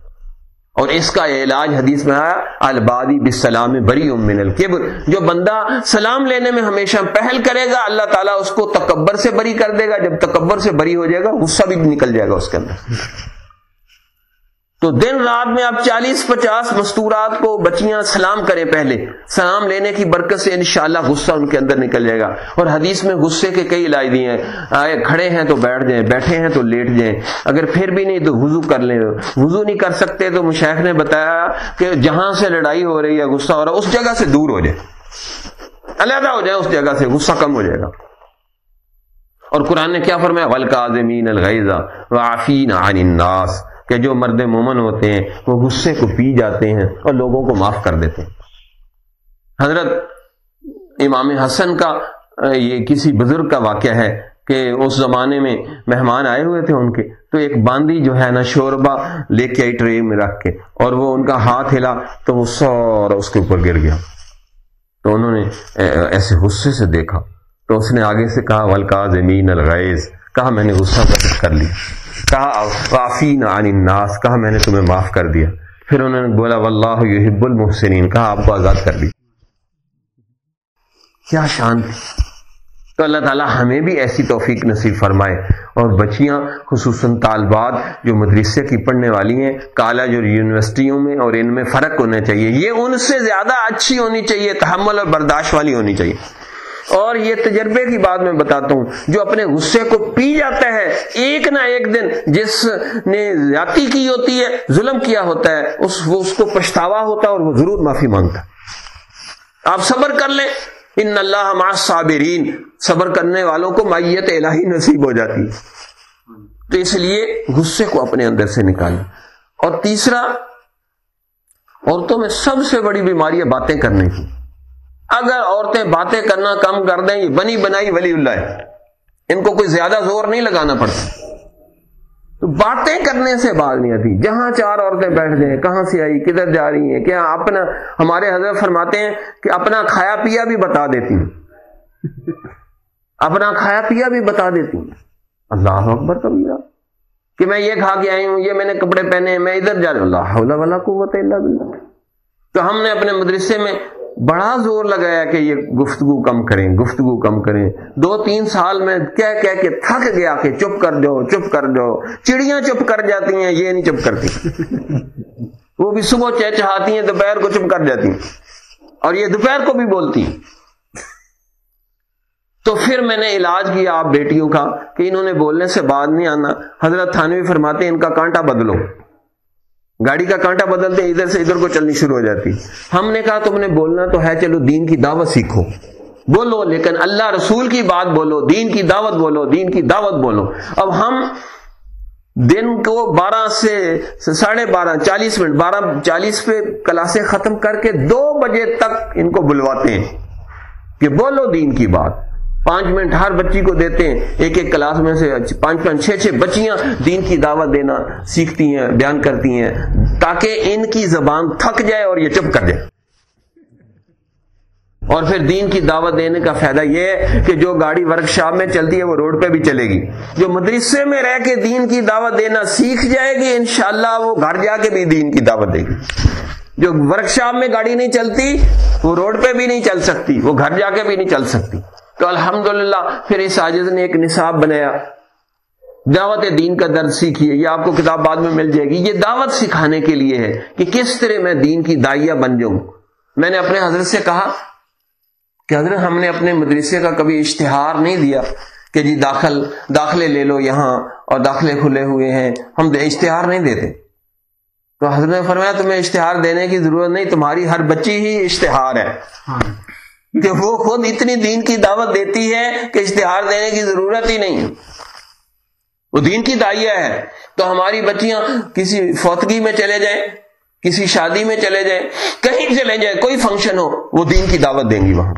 A: اور اس کا علاج حدیث میں آیا، البادی بسلام بری امن القبر جو بندہ سلام لینے میں ہمیشہ پہل کرے گا، اللہ تعالیٰ اس کو تکبر سے بری کر دے گا۔ جب تکبر سے بری ہو جائے گا، غصہ بھی نکل جائے گا اس کے اندر۔ تو دن رات میں آپ چالیس پچاس مستورات کو بچیاں سلام کریں پہلے، سلام لینے کی برکت سے انشاءاللہ غصہ ان کے اندر نکل جائے گا۔ اور حدیث میں غصے کے کئی علاج دیے ہیں۔ آئے، کھڑے ہیں تو بیٹھ جائیں، بیٹھے ہیں تو لیٹ جائیں۔ اگر پھر بھی نہیں تو وضو کر لیں۔ وضو نہیں کر سکتے تو مشیخ نے بتایا کہ جہاں سے لڑائی ہو رہی ہے، غصہ ہو رہا اس جگہ سے دور ہو جائے علیحدہ ہو جائے اس جگہ سے غصہ کم ہو جائے گا۔ اور قرآن نے کیا فرمایا؟ ولقاظمین الغیزہ وعفین عن الناس۔ کہ جو مرد مومن ہوتے ہیں وہ غصے کو پی جاتے ہیں اور لوگوں کو معاف کر دیتے ہیں۔ حضرت امام حسن کا یہ کسی بزرگ کا واقعہ ہے کہ اس زمانے میں مہمان آئے ہوئے تھے ان کے، تو ایک باندی جو ہے نا شوربا لے کے آئی ٹرے میں رکھ کے اور وہ ان کا ہاتھ ہلا تو وہ سورا اس کے اوپر گر گیا۔ تو انہوں نے ایسے غصے سے دیکھا۔ تو اس نے آگے سے کہا ولکا زمین الغیز کہا، میں نے غصہ کر لی کہا کافی الناس کہا، میں نے تمہیں معاف کر دیا پھر انہوں نے بولا، واللہ یحب المحسنین کہا، آپ کو آزاد کر دی۔ کیا شان تھی۔ تو اللہ تعالیٰ ہمیں بھی ایسی توفیق نصیب فرمائے۔ اور بچیاں، خصوصاً طالبات جو مدرسے کی پڑھنے والی ہیں، کالج اور یونیورسٹیوں میں اور ان میں فرق ہونا چاہیے۔ یہ ان سے زیادہ اچھی ہونی چاہیے، تحمل اور برداشت والی ہونی چاہیے۔ اور یہ تجربے کی بات میں بتاتا ہوں، جو اپنے غصے کو پی جاتا ہے، ایک نہ ایک دن جس نے زیادتی کی ہوتی ہے، ظلم کیا ہوتا ہے، اس وہ اس کو پچھتاوا ہوتا ہے اور وہ ضرور معافی مانگتا آپ صبر کر لیں۔ ان اللہ مع صابرین صبر کرنے والوں کو مائیت الہی نصیب ہو جاتی ہے۔ تو اس لیے غصے کو اپنے اندر سے نکالیں۔ اور تیسرا، عورتوں میں سب سے بڑی بیماری ہے باتیں کرنے کی۔ اگر عورتیں باتیں کرنا کم کر دیں، یہ بنی بنائی ولی اللہ ہے۔ ان کو کوئی زیادہ زور نہیں لگانا پڑتا۔ تو باتیں کرنے سے بات نہیں آتی۔ جہاں چار عورتیں بیٹھ جائیں، کہاں سے آئی، کدھر جا رہی ہیں، کیا اپنا، ہمارے حضرت فرماتے ہیں کہ اپنا کھایا پیا بھی بتا دیتی۔ ہیں اپنا کھایا پیا بھی بتا دیتی۔ ہیں اللہ اکبر کبھی کہ میں یہ کھا کے آئی ہوں، یہ میں نے کپڑے پہنے ہیں، میں ادھر جا رہا ہوں۔ اللہ قوت اللہ باللہ۔ تو ہم نے اپنے مدرسے میں بڑا زور لگایا کہ یہ گفتگو کم کریں، گفتگو کم کریں۔ دو تین سال میں کہہ کہہ کے تھک گیا کہ چپ کر جاؤ، چپ کر جاؤ۔ چڑیاں چپ کر جاتی ہیں، یہ نہیں چپ کرتی۔ وہ بھی صبح چہ چہاتی ہیں، دوپہر کو چپ کر جاتی ہیں۔ اور یہ دوپہر کو بھی بولتی ہیں۔ تو پھر میں نے علاج کیا، آپ بیٹیوں کا، کہ انہوں نے بولنے سے بعد نہیں آنا۔ حضرت تھانوی فرماتے ہیں، ان کا کانٹا بدلو۔ گاڑی کا کانٹا بدلتے ادھر سے ادھر کو چلنی شروع ہو جاتی۔ ہم نے کہا تم نے بولنا تو ہے، چلو دین کی دعوت سیکھو۔ بولو، لیکن اللہ رسول کی بات بولو، دین کی دعوت بولو، دین کی دعوت بولو۔ اب ہم دن کو بارہ سے ساڑھے بارہ، چالیس منٹ، بارہ، چالیس پہ کلاسیں ختم کر کے دو بجے تک ان کو بلواتے ہیں۔ کہ بولو دین کی بات۔ پانچ منٹ ہر بچی کو دیتے ہیں، ایک ایک کلاس میں سے پانچ پانچ چھ چھ بچیاں دین کی دعوت دینا سیکھتی ہیں، بیان کرتی ہیں، تاکہ ان کی زبان تھک جائے اور یہ چپ کر جائے اور پھر دین کی دعوت دینے کا فائدہ یہ ہے کہ جو گاڑی ورک شاپ میں چلتی ہے، وہ روڈ پہ بھی چلے گی۔ جو مدرسے میں رہ کے دین کی دعوت دینا سیکھ جائے گی، انشاءاللہ وہ گھر جا کے بھی دین کی دعوت دے گی۔ جو ورک شاپ میں گاڑی نہیں چلتی، وہ روڈ پہ بھی نہیں چل سکتی، وہ گھر جا کے بھی نہیں چل سکتی۔ تو الحمدللہ پھر اس عاجز نے ایک نصاب بنایا۔ دعوت دین کا درد سیکھیے، یہ آپ کو کتاب بعد میں مل جائے گی۔ یہ دعوت سکھانے کے لیے ہے کہ کس طرح میں دین کی دائیا بن جاؤں۔ میں نے اپنے حضرت سے کہا کہ حضرت، ہم نے اپنے مدرسے کا کبھی اشتہار نہیں دیا کہ جی داخل، داخلے لے لو یہاں اور داخلے کھلے ہوئے ہیں۔ ہم اشتہار نہیں دیتے۔ تو حضرت نے فرمایا، تمہیں اشتہار دینے کی ضرورت نہیں، تمہاری ہر بچی ہی اشتہار ہے۔ ہاں۔ کہ وہ خود اتنی دین کی دعوت دیتی ہے کہ اشتہار دینے کی ضرورت ہی نہیں۔ وہ دین کی دائیا ہے۔ تو ہماری بچیاں کسی فوتگی میں چلے جائیں، کسی شادی میں چلے جائیں، کہیں چلے جائیں، کوئی فنکشن ہو، وہ دین کی دعوت دیں گی وہاں۔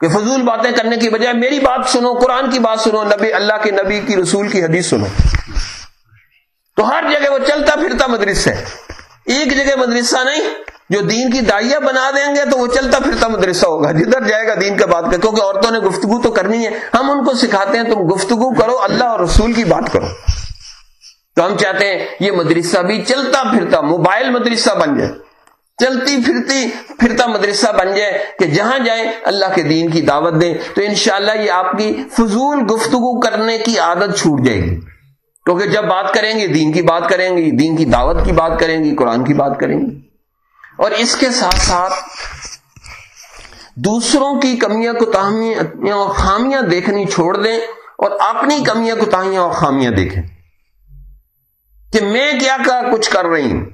A: کہ فضول باتیں کرنے کی بجائے میری بات سنو، قرآن کی بات سنو، نبی، اللہ کے نبی کی رسول کی حدیث سنو۔ تو ہر جگہ وہ چلتا پھرتا مدرسہ ہے۔ ایک جگہ مدرسہ نہیں جو دین کی دائیا بنا دیں گے تو وہ چلتا پھرتا مدرسہ ہوگا۔ جدھر جائے گا دین کا بات کر کیونکہ عورتوں نے گفتگو تو کرنی ہے۔ ہم ان کو سکھاتے ہیں، تم گفتگو کرو، اللہ اور رسول کی بات کرو۔ تو ہم چاہتے ہیں یہ مدرسہ بھی چلتا پھرتا، موبائل مدرسہ بن جائے۔ چلتی پھرتی پھرتا مدرسہ بن جائے کہ جہاں جائیں اللہ کے دین کی دعوت دیں۔ تو انشاءاللہ یہ آپ کی فضول گفتگو کرنے کی عادت چھوٹ جائے گی۔ کیونکہ جب بات کریں گے، دین کی بات کریں گی دین کی دعوت کی بات کریں گی قرآن کی بات کریں گی اور اس کے ساتھ ساتھ دوسروں کی کمیاں کوتاہیاں اور خامیاں دیکھنی چھوڑ دیں اور اپنی کمیاں کوتاہیاں اور خامیاں دیکھیں کہ میں کیا کچھ کر رہی ہوں۔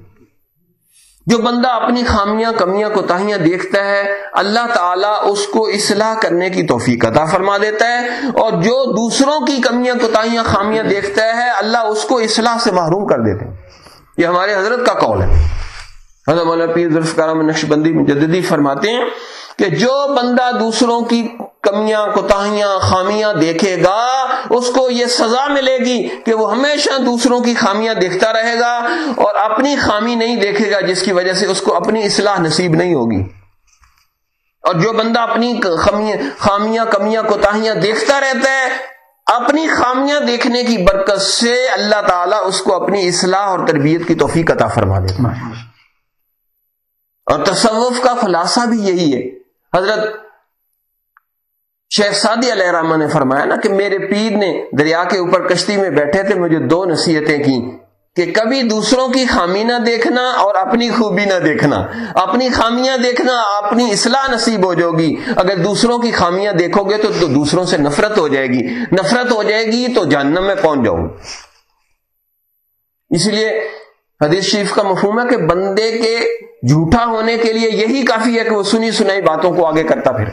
A: جو بندہ اپنی خامیاں، کمیاں، کوتاہیاں دیکھتا ہے، اللہ تعالیٰ اس کو اصلاح کرنے کی توفیق عطا فرما دیتا ہے اور جو دوسروں کی کمیاں، کوتاہیاں، خامیاں دیکھتا ہے، اللہ اس کو اصلاح سے محروم کر دیتے ہیں۔ یہ ہمارے حضرت کا قول ہے۔ حضرت مولانا پیر ذوالفقار نقش بندی مجددی فرماتے ہیں کہ جو بندہ دوسروں کی کمیاں، کوتاہیاں، خامیاں دیکھے گا، اس کو یہ سزا ملے گی کہ وہ ہمیشہ دوسروں کی خامیاں دیکھتا رہے گا اور اپنی خامی نہیں دیکھے گا، جس کی وجہ سے اس کو اپنی اصلاح نصیب نہیں ہوگی۔ اور جو بندہ اپنی خامیاں، کمیاں، کوتاہیاں دیکھتا رہتا ہے، اپنی خامیاں دیکھنے کی برکت سے اللہ تعالیٰ اس کو اپنی اصلاح اور تربیت کی توفیق عطا فرما دیتا ہے۔ اور تصوف کا خلاصہ بھی یہی ہے۔ حضرت شیخ سعدی علیہ الرحمٰ نے فرمایا نا کہ میرے پیر نے دریا کے اوپر کشتی میں بیٹھے تھے مجھے دو نصیحتیں کی کہ کبھی دوسروں کی خامی نہ دیکھنا اور اپنی خوبی نہ دیکھنا۔ اپنی خامیاں دیکھنا اپنی اصلاح نصیب ہو جائے گی اگر دوسروں کی خامیاں دیکھو گے تو, تو دوسروں سے نفرت ہو جائے گی۔ نفرت ہو جائے گی تو جہنم میں پہنچ جاؤں؟ اس لیے حدیث شریف کا مفہوم ہے کہ بندے کے جھوٹا ہونے کے لیے یہی کافی ہے کہ وہ سنی سنائی باتوں کو آگے کرتا پھر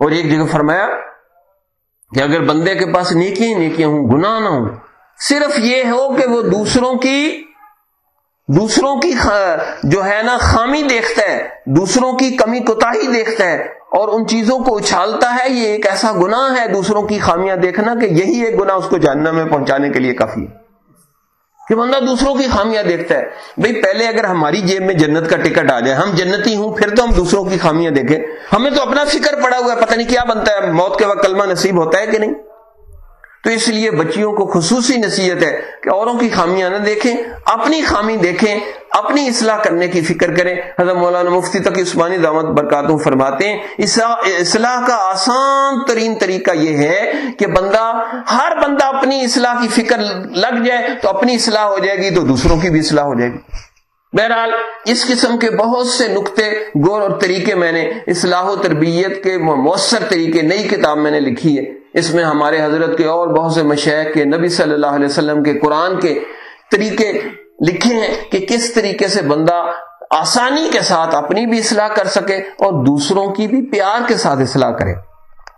A: اور ایک جگہ فرمایا کہ اگر بندے کے پاس نیکی نیکیاں ہوں، گناہ نہ ہوں، صرف یہ ہو کہ وہ دوسروں کی دوسروں کی جو ہے نا، خامی دیکھتا ہے، دوسروں کی کمی کوتا ہی دیکھتا ہے اور ان چیزوں کو اچھالتا ہے، یہ ایک ایسا گناہ ہے، دوسروں کی خامیاں دیکھنا کہ یہی ایک گناہ اس کو جاننا میں پہنچانے کے لیے کافی ہے۔ کہ بندہ دوسروں کی خامیاں دیکھتا ہے۔ بھئی پہلے اگر ہماری جیب میں جنت کا ٹکٹ آ جائے، ہم جنتی ہوں، پھر تو ہم دوسروں کی خامیاں دیکھیں۔ ہمیں تو اپنا فکر پڑا ہوا ہے، پتہ نہیں کیا بنتا ہے۔ موت کے وقت کلمہ نصیب ہوتا ہے کہ نہیں؟ تو اس لیے بچیوں کو خصوصی نصیحت ہے کہ اوروں کی خامیاں نہ دیکھیں، اپنی خامی دیکھیں، اپنی اصلاح کرنے کی فکر کریں۔ حضرت مولانا مفتی تک عثمانی دامت برکاتوں فرماتے ہیں اصلاح کا آسان ترین طریقہ یہ ہے کہ بندہ ہر بندہ اپنی اصلاح کی فکر لگ جائے تو اپنی اصلاح ہو جائے گی تو دوسروں کی بھی اصلاح ہو جائے گی۔ بہرحال، اس قسم کے بہت سے نقطے گور اور طریقے میں نے اصلاح و تربیت کے مؤثر طریقے، نئی کتاب میں نے لکھی ہے۔ اس میں ہمارے حضرت کے اور بہت سے مشیق کے، نبی صلی اللہ علیہ وسلم کے قرآن کے طریقے لکھے ہیں کہ کس طریقے سے بندہ آسانی کے ساتھ اپنی بھی اصلاح کر سکے اور دوسروں کی بھی پیار کے ساتھ اصلاح کرے۔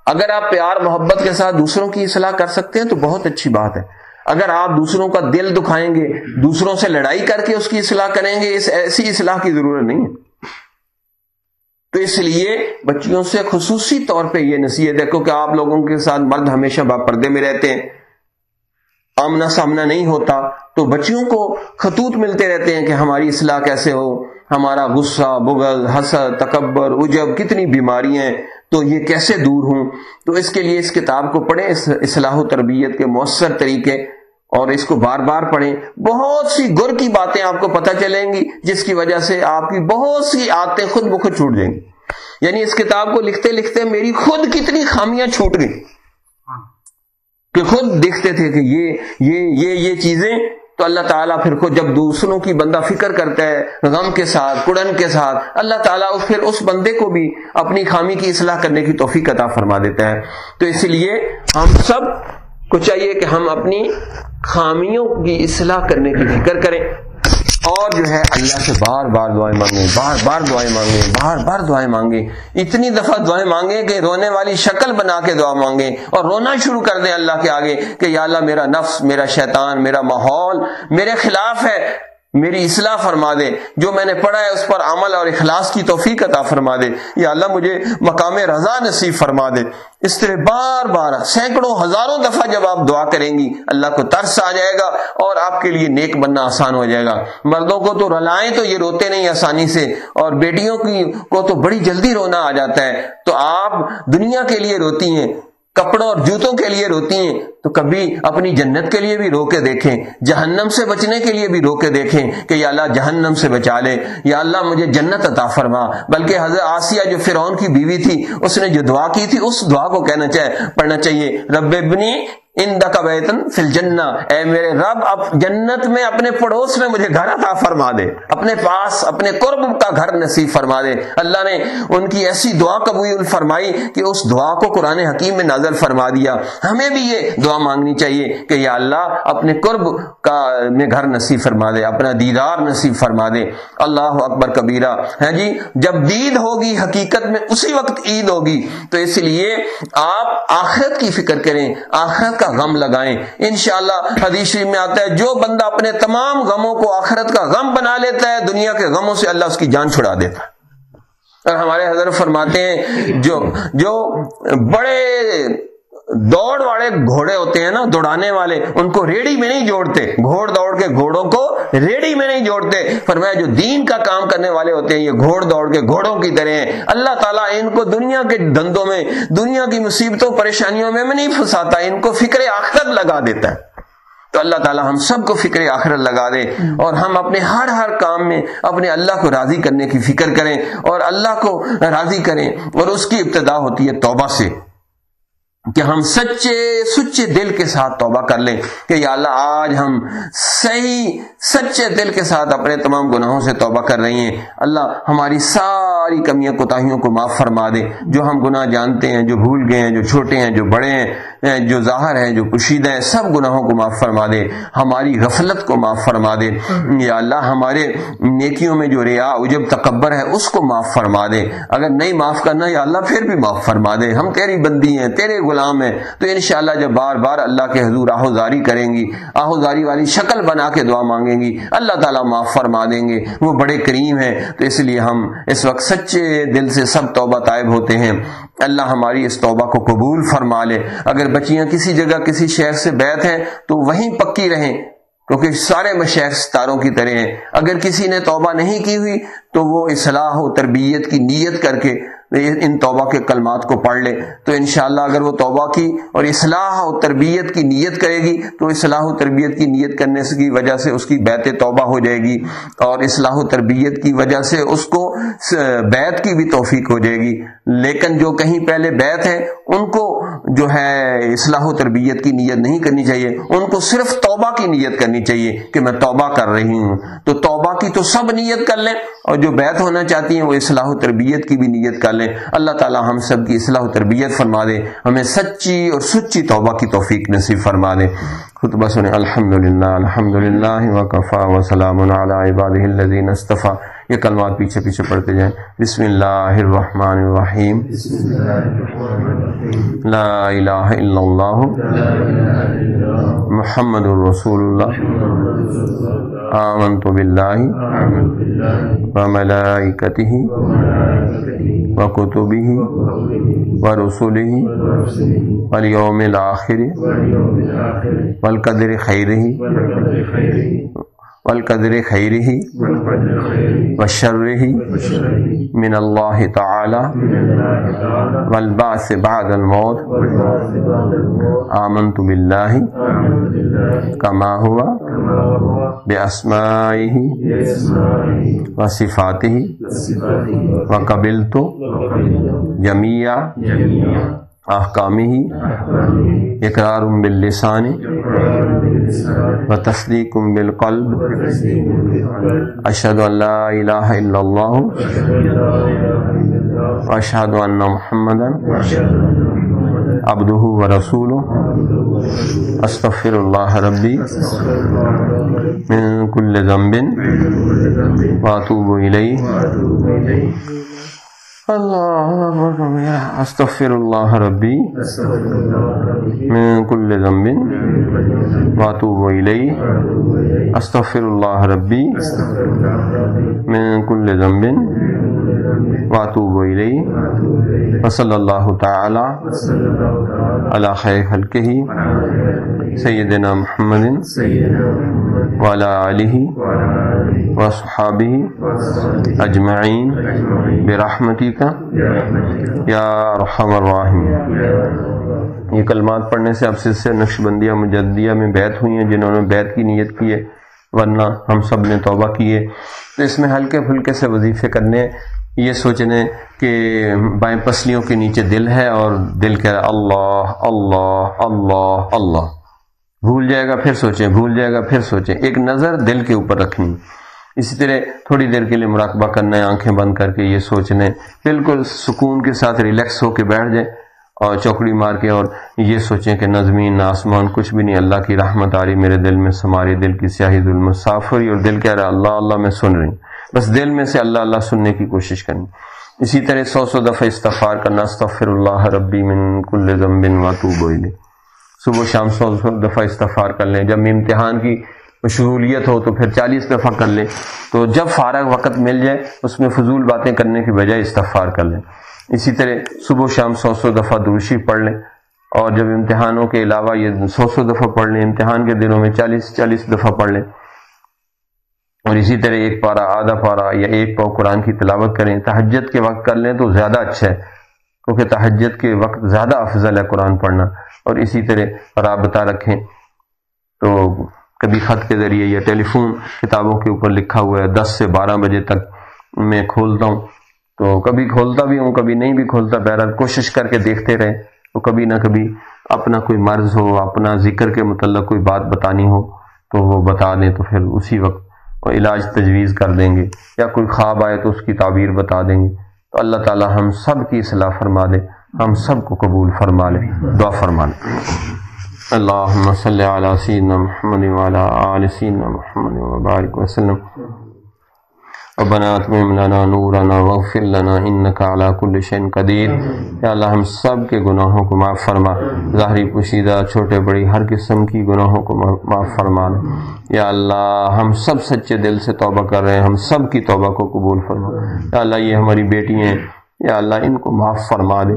A: اگر آپ پیار، محبت کے ساتھ دوسروں کی اصلاح کر سکتے ہیں تو بہت اچھی بات ہے۔ اگر آپ دوسروں کا دل دکھائیں گے، دوسروں سے لڑائی کر کے اس کی اصلاح کریں گے، اس ایسی اصلاح کی ضرورت نہیں ہے۔ تو اس لیے بچیوں سے خصوصی طور پہ یہ نصیحت ہے، کیونکہ آپ لوگوں کے ساتھ مرد ہمیشہ با پردے میں رہتے ہیں، آمنا سامنا نہیں ہوتا۔ تو بچیوں کو خطوط ملتے رہتے ہیں کہ ہماری اصلاح کیسے ہو، ہمارا غصہ بغل حسد، تکبر اجب کتنی بیماریاں ہیں، تو یہ کیسے دور ہوں؟ تو اس کے لیے اس کتاب کو پڑھیں، اس اصلاح و تربیت کے مؤثر طریقے۔ اور اس کو بار بار پڑھیں۔ بہت سی گر کی باتیں آپ کو پتہ چلیں گی جس کی وجہ سے آپ کی بہت سی عادتیں خود بخود چھوٹ جائیں گی۔ یعنی اس کتاب کو لکھتے لکھتے میری خود کتنی خامیاں چھوٹ گئی کہ خود دیکھتے تھے کہ یہ یہ یہ یہ چیزیں۔ تو اللہ تعالیٰ پھر خود جب دوسروں کی بندہ فکر کرتا ہے غم کے ساتھ کڑن کے ساتھ اللہ تعالیٰ پھر اس بندے کو بھی اپنی خامی کی اصلاح کرنے کی توفیق عطا فرما دیتا ہے۔ تو اس لیے ہم سب کو چاہیے کہ ہم اپنی خامیوں کی اصلاح کرنے کی فکر کریں۔ اور جو ہے اللہ سے بار بار دعائیں مانگیں، بار بار دعائیں مانگیں، بار بار دعائیں مانگیں۔ اتنی دفعہ دعائیں مانگیں کہ رونے والی شکل بنا کے دعا مانگیں اور رونا شروع کر دیں اللہ کے آگے کہ یا اللہ میرا نفس، میرا شیطان، میرا ماحول میرے خلاف ہے۔ میری اصلاح فرما دے، جو میں نے پڑھا ہے اس پر عمل اور اخلاص کی توفیق عطا فرما دے۔ یا اللہ مجھے مقام رضا نصیب فرما دے۔ اس طرح بار بار سینکڑوں، ہزاروں دفعہ جب آپ دعا کریں گی، اللہ کو ترس آ جائے گا اور آپ کے لیے نیک بننا آسان ہو جائے گا۔ مردوں کو تو رلائیں تو یہ روتے نہیں آسانی سے، اور بیٹیوں کی کو تو بڑی جلدی رونا آ جاتا ہے۔ تو آپ دنیا کے لیے روتی ہیں۔ کپڑوں اور جوتوں کے لیے روتی ہیں، تو کبھی اپنی جنت کے لیے بھی رو کے دیکھیں، جہنم سے بچنے کے لیے بھی رو کے دیکھیں کہ یا اللہ جہنم سے بچا لے، یا اللہ مجھے جنت عطا فرما۔ بلکہ حضرت آسیہ جو فرعون کی بیوی تھی، اس نے جو دعا کی تھی، اس دعا کو کہنا چاہے، پڑھنا چاہیے، رب ابنی ان کا بیتن فل جنا اے میرے رب، اب جنت میں اپنے پڑوس میں مجھے گھر عطا فرما دے. اپنے پاس، اپنے قرب کا گھر نصیب فرما دے. اللہ نے ان کی ایسی دعا قبول فرمائی کہ اس دعا کو قرآن حکیم میں نازل فرما دیا. ہمیں بھی یہ دعا مانگنی چاہیے کہ یا اللہ اپنے قرب کا میں گھر نصیب فرما دے، اپنا دیدار نصیب فرما دے. اللہ اکبر کبیرہ. ہے جی جب دید ہوگی، حقیقت میں اسی وقت عید ہوگی. تو اس لیے آپ آخرت کی فکر کریں. آخرت کا غم لگائیں۔ انشاءاللہ حدیث شریف میں آتا ہے، جو بندہ اپنے تمام غموں کو آخرت کا غم بنا لیتا ہے، دنیا کے غموں سے اللہ اس کی جان چھڑا دیتا ہے۔ اور ہمارے حضرت فرماتے ہیں، جو جو بڑے دوڑ والے گھوڑے ہوتے ہیں نا، دوڑانے والے، ان کو ریڑی میں نہیں جوڑتے۔ گھوڑ دوڑ کے گھوڑوں کو ریڑی میں نہیں جوڑتے۔ فرمایا، جو دین کا کام کرنے والے ہوتے ہیں، یہ گھوڑ دوڑ کے گھوڑوں کی طرح ہیں۔ اللہ تعالیٰ ان کو دنیا کے دھندوں میں، دنیا کی مصیبتوں، پریشانیوں میں نہیں پھنساتا، ان کو فکر آخرت لگا دیتا ہے۔ تو اللہ تعالیٰ ہم سب کو فکر آخرت لگا دے اور ہم اپنے ہر ہر کام میں اپنے اللہ کو راضی کرنے کی فکر کریں اور اللہ کو راضی کریں اور اس کی ابتدا ہوتی ہے توبہ سے۔ کہ ہم سچے سچے دل کے ساتھ توبہ کر لیں کہ یا اللہ، آج ہم صحیح، سچے دل کے ساتھ اپنے تمام گناہوں سے توبہ کر رہی ہیں۔ اللہ ہماری ساری کمیاں کوتاہیوں کو معاف فرما دے، جو ہم گناہ جانتے ہیں، جو بھول گئے ہیں، جو چھوٹے ہیں، جو بڑے ہیں، جو ظاہر ہیں، جو کشیدہ ہیں، سب گناہوں کو معاف فرما دے، ہماری غفلت کو معاف فرما دے۔ یا اللہ، ہمارے نیکیوں میں جو ریا اجب تکبر ہے، اس کو معاف فرما دے۔ اگر نہیں معاف کرنا، یا اللہ پھر بھی معاف فرما دے۔ ہم تیری بندی ہیں، تیرے غلام ہیں۔ تو انشاءاللہ جب بار بار اللہ کے حضور آہوزاری کریں گی، آہوزاری والی شکل بنا کے دعا مانگیں گی، اللہ تعالیٰ معاف فرما دیں گے۔ وہ بڑے کریم ہیں، تو اس لیے ہم اس وقت سچے دل سے سب توبہ طائب ہوتے ہیں۔ اللہ ہماری اس توبہ کو قبول فرما لے۔ اگر بچیاں کسی جگہ کسی شہر سے بیت ہیں تو وہیں پکی رہیں، کیونکہ سارے مشیخ ستاروں کی طرح ہیں۔ اگر کسی نے توبہ نہیں کی ہوئی تو وہ اصلاح و تربیت کی نیت کر کے ان توبہ کے کلمات کو پڑھ لے۔ تو انشاءاللہ اگر وہ توبہ کی اور اصلاح و تربیت کی نیت کرے گی، تو اصلاح و تربیت کی نیت کرنے کی وجہ سے اس کی بیت توبہ ہو جائے گی اور اصلاح و تربیت کی وجہ سے اس کو بیت کی بھی توفیق ہو جائے گی۔ لیکن جو کہیں پہلے بیت ہیں ان کو جو ہے اصلاح و تربیت کی نیت نہیں کرنی چاہیے، ان کو صرف توبہ کی نیت کرنی چاہیے کہ میں توبہ کر رہی ہوں۔ تو توبہ کی تو سب نیت کر لیں اور جو بیت ہونا چاہتی ہیں وہ اصلاح و تربیت کی بھی نیت کر لیں۔ اللہ تعالی ہم سب کی اصلاح و تربیت فرما دے، ہمیں سچی اور سچی توبہ کی توفیق نصیب فرما دے۔ خطبہ سنیں الحمد للہ الحمد للہ وقفا وسلام علی الذین اصطفیٰ۔ یہ کلمات پیچھے پیچھے پڑھتے جائیں۔ بسم اللہ الرحمن الرحیم۔ لا الہ الا اللہ۔ محمد الرسول اللہ آمنت باللہ وملائکتہ وکتبہ ورسولہ والیوم الاخر والقدر خیرہ۔ والقدر خیرہ وشرہ من اللہ تعالی والبعث بعد الموت آمنت باللہ کما ہوا بأسمائه وصفاته وقبلت جميع احکامه اقرار باللسان وتصدیق بالقلب۔ اشهد ان لا الہ الا اللہ۔ واشهد ان محمدا عبده ورسوله استغفر اللہ ربی من كل ذنب واتوب الیہ۔ اللہ استغفر اللہ ربی من کل ذنب واتوب الیہ استغفر اللہ ربی من کل ذنب واتوب الیہ. وصلی اللہ تعالی علی خیر خلقہ. سیدنا محمد وعلى آلہ وصحابہ اجمعین. برحمتی کا یا رحم الراحم یہ کلمات پڑھنے سے اب سے نقش بندیہ مجدیہ میں بیت ہوئی ہیں، جنہوں نے بیت کی نیت کی ہے، ورنہ ہم سب نے توبہ کیے تو اس میں ہلکے پھلکے سے وظیفے کرنے یہ سوچنے کہ بائیں پسلیوں کے نیچے دل ہے اور دل کہہ رہا اللہ اللہ اللہ اللہ۔ بھول جائے گا پھر سوچیں، بھول جائے گا پھر سوچیں۔ ایک نظر دل کے اوپر رکھنی۔ اسی طرح تھوڑی دیر کے لیے مراقبہ کرنا ہے آنکھیں بند کر کے یہ سوچنے۔ بالکل سکون کے ساتھ ریلیکس ہو کے بیٹھ جائیں اور چوکڑی مار کے اور یہ سوچیں کہ نہ زمین نہ آسمان، کچھ بھی نہیں۔ اللہ کی رحمت آ رہی میرے دل میں سماری دل کی سیاہی ظلم، صاف ہو رہی اور دل کہہ رہا اللہ اللہ، میں سن رہی بس دل میں سے اللہ اللہ سننے کی کوشش کرنی اسی طرح سو سو دفعہ استغفار کرنا استغفر اللہ ربی من کل ذنب واتوب الیہ۔ صبح و شام سو سو دفعہ استغفار کر لیں۔ جب امتحان کی مشغولیت ہو تو پھر چالیس دفعہ کر لیں۔ تو جب فارغ وقت مل جائے، اس میں فضول باتیں کرنے کی بجائے استغفار کر لیں۔ اسی طرح صبح و شام سو سو دفعہ دروشی پڑھ لیں۔ اور جب امتحانوں کے علاوہ یہ سو سو دفعہ پڑھ لیں، امتحان کے دنوں میں چالیس چالیس دفعہ پڑھ لیں۔ اور اسی طرح ایک پارا آدھا پارا یا ایک پاؤ قرآن کی تلاوت کریں تہجد کے وقت کر لیں تو زیادہ اچھا ہے، کیونکہ تہجد کے وقت زیادہ افضل ہے قرآن پڑھنا۔ اور اسی طرح رابطہ رکھیں۔ تو کبھی خط کے ذریعے یا ٹیلی فون کتابوں کے اوپر لکھا ہوا ہے، دس سے بارہ بجے تک میں کھولتا ہوں۔ تو کبھی کھولتا بھی ہوں، کبھی نہیں بھی کھولتا، بہرحال کوشش کر کے دیکھتے رہیں۔ تو کبھی نہ کبھی اپنا کوئی مرض ہو، اپنا ذکر کے متعلق کوئی بات بتانی ہو تو وہ بتا دیں تو پھر اسی وقت اور علاج تجویز کر دیں گے یا کوئی خواب آئے تو اس کی تعبیر بتا دیں گے۔ تو اللہ تعالی ہم سب کی اصلاح فرما دے، ہم سب کو قبول فرما لے، دعا فرما لے۔ اللہ صلی علی سیدنا محمد وعلی آل سیدنا محمد وبارک وسلم۔ ربنا اتمم لنا نورنا واغفر لنا انك على كل شيء قدیر۔ یا اللہ ہم سب کے گناہوں کو معاف فرما۔ ظاہری پوشیدہ چھوٹے بڑی ہر قسم کی گناہوں کو معاف فرما۔ یا اللہ ہم سب سچے دل سے توبہ کر رہے ہیں ہم سب کی توبہ کو قبول فرما۔ یا اللہ یہ ہماری بیٹی ہیں یا اللہ ان کو معاف فرما دے۔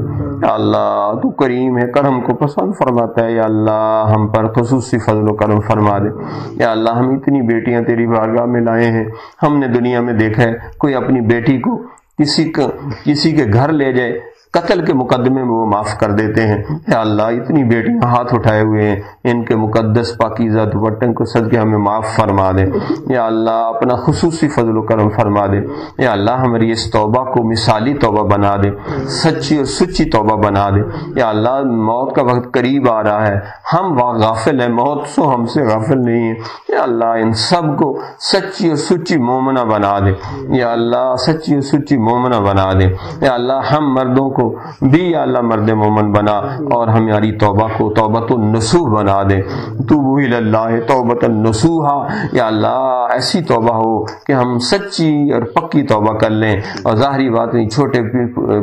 A: یا اللہ تو کریم ہے، کرم کو پسند فرماتا ہے۔ یا اللہ ہم پر خصوصی فضل و کرم فرما دے۔ یا اللہ ہم اتنی بیٹیاں تیری بارگاہ میں لائے ہیں۔ ہم نے دنیا میں دیکھا ہے، کوئی اپنی بیٹی کو کسی کا کسی کے گھر لے جائے۔ قتل کے مقدمے میں وہ معاف کر دیتے ہیں۔ یا اللہ، اتنی بیٹیاں ہاتھ اٹھائے ہوئے ہیں۔ ان کے مقدس پاکیزہ دوپٹن کو صدقے ہمیں معاف فرما دے۔ یا اللہ، اپنا خصوصی فضل و کرم فرما دے۔ یا اللہ ہماری اس توبہ کو مثالی توبہ بنا دے۔ سچی اور سچی توبہ بنا دے۔ یا اللہ، موت کا وقت قریب آ رہا ہے۔ ہم وہاں غافل ہیں۔ موت سو ہم سے غافل نہیں ہے یا اللہ، ان سب کو سچی اور سچی مومنہ بنا دے۔ یا اللہ، سچی اور سچی مومنہ بنا دے۔ یا اللہ، ہم مردوں کو کو بھی یا اللہ مرد مومن بنا اور ہماری توبہ کو توبت النسوح بنا دے تو اللہ توبت النسوحا۔ یا اللہ ایسی توبہ ہو کہ ہم سچی اور پکی توبہ کر لیں اور ظاہری بات نہیں، چھوٹے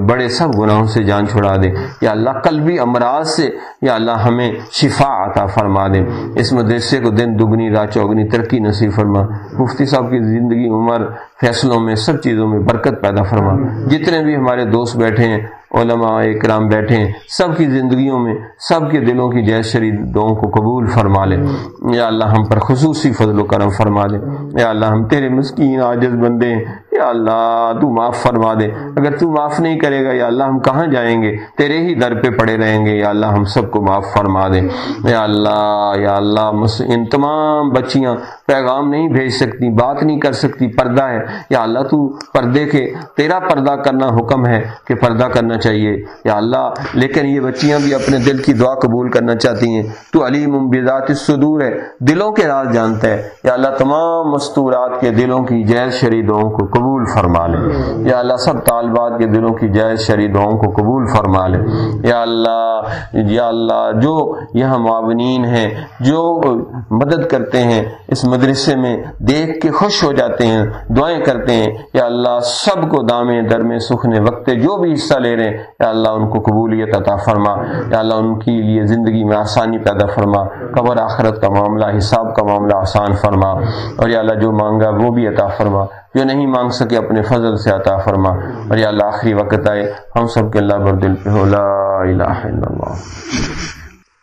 A: بڑے سب گناہوں سے جان چھڑا دے یا اللہ قلبی امراض سے یا اللہ ہمیں شفا عطا فرما دے اس مدرسے کو دن دگنی، رات چوگنی، ترقی نصیب فرما۔ مفتی صاحب کی زندگی، عمر، فیصلوں میں، سب چیزوں میں برکت پیدا فرما۔ جتنے بھی ہمارے دوست بیٹھے ہیں، علماء اکرام بیٹھے ہیں، سب کی زندگیوں میں، سب کے دلوں کی جے شری دعاؤں کو قبول فرما لے۔ یا اللہ ہم پر خصوصی فضل و کرم فرما دے۔ یا اللہ ہم تیرے مسکین، عاجز بندے ہیں۔ یا اللہ، تو معاف فرما دے۔ اگر تو معاف نہیں کرے گا، یا اللہ ہم کہاں جائیں گے؟ تیرے ہی در پہ پڑے رہیں گے۔ یا اللہ ہم سب کو معاف فرما دے۔ یا اللہ یا اللہ ان تمام بچیاں پیغام نہیں بھیج سکتی، بات نہیں کر سکتی، پردہ ہے۔ یا اللہ، تو پردے کے، تیرا پردہ کرنا حکم ہے کہ پردہ کرنا چاہیے۔ یا اللہ، لیکن یہ بچیاں بھی اپنے دل کی دعا قبول کرنا چاہتی ہیں۔ تو علیم بذات الصدور ہے، دلوں کے راز جانتا ہے۔ یا اللہ، تمام مستورات کے دلوں کی جیز شریدوں کو قبول قبول فرما لے۔ یا اللہ، سب طالبات کے دلوں کی جائز شریدوں کو قبول فرما لے۔ یا اللہ یا اللہ، جو یہاں معاونین ہیں، جو مدد کرتے ہیں، اس مدرسے میں دیکھ کے خوش ہو جاتے ہیں، دعائیں کرتے ہیں۔ یا اللہ، سب کو دامے در میں سکھنے وقت جو بھی حصہ لے رہے ہیں، یا اللہ، ان کو قبولیت عطا فرما۔ یا اللہ، ان کی لیے زندگی میں آسانی پیدا فرما۔ قبر آخرت کا معاملہ، حساب کا معاملہ آسان فرما۔ اور یا اللہ، جو مانگا وہ بھی عطا فرما۔ جو نہیں مانگ سکے اپنے فضل سے عطا فرما۔ اور یا اللہ آخری وقت آئے، ہم سب کے اللہ بردل پہ ہو، لا الہ الا اللہ۔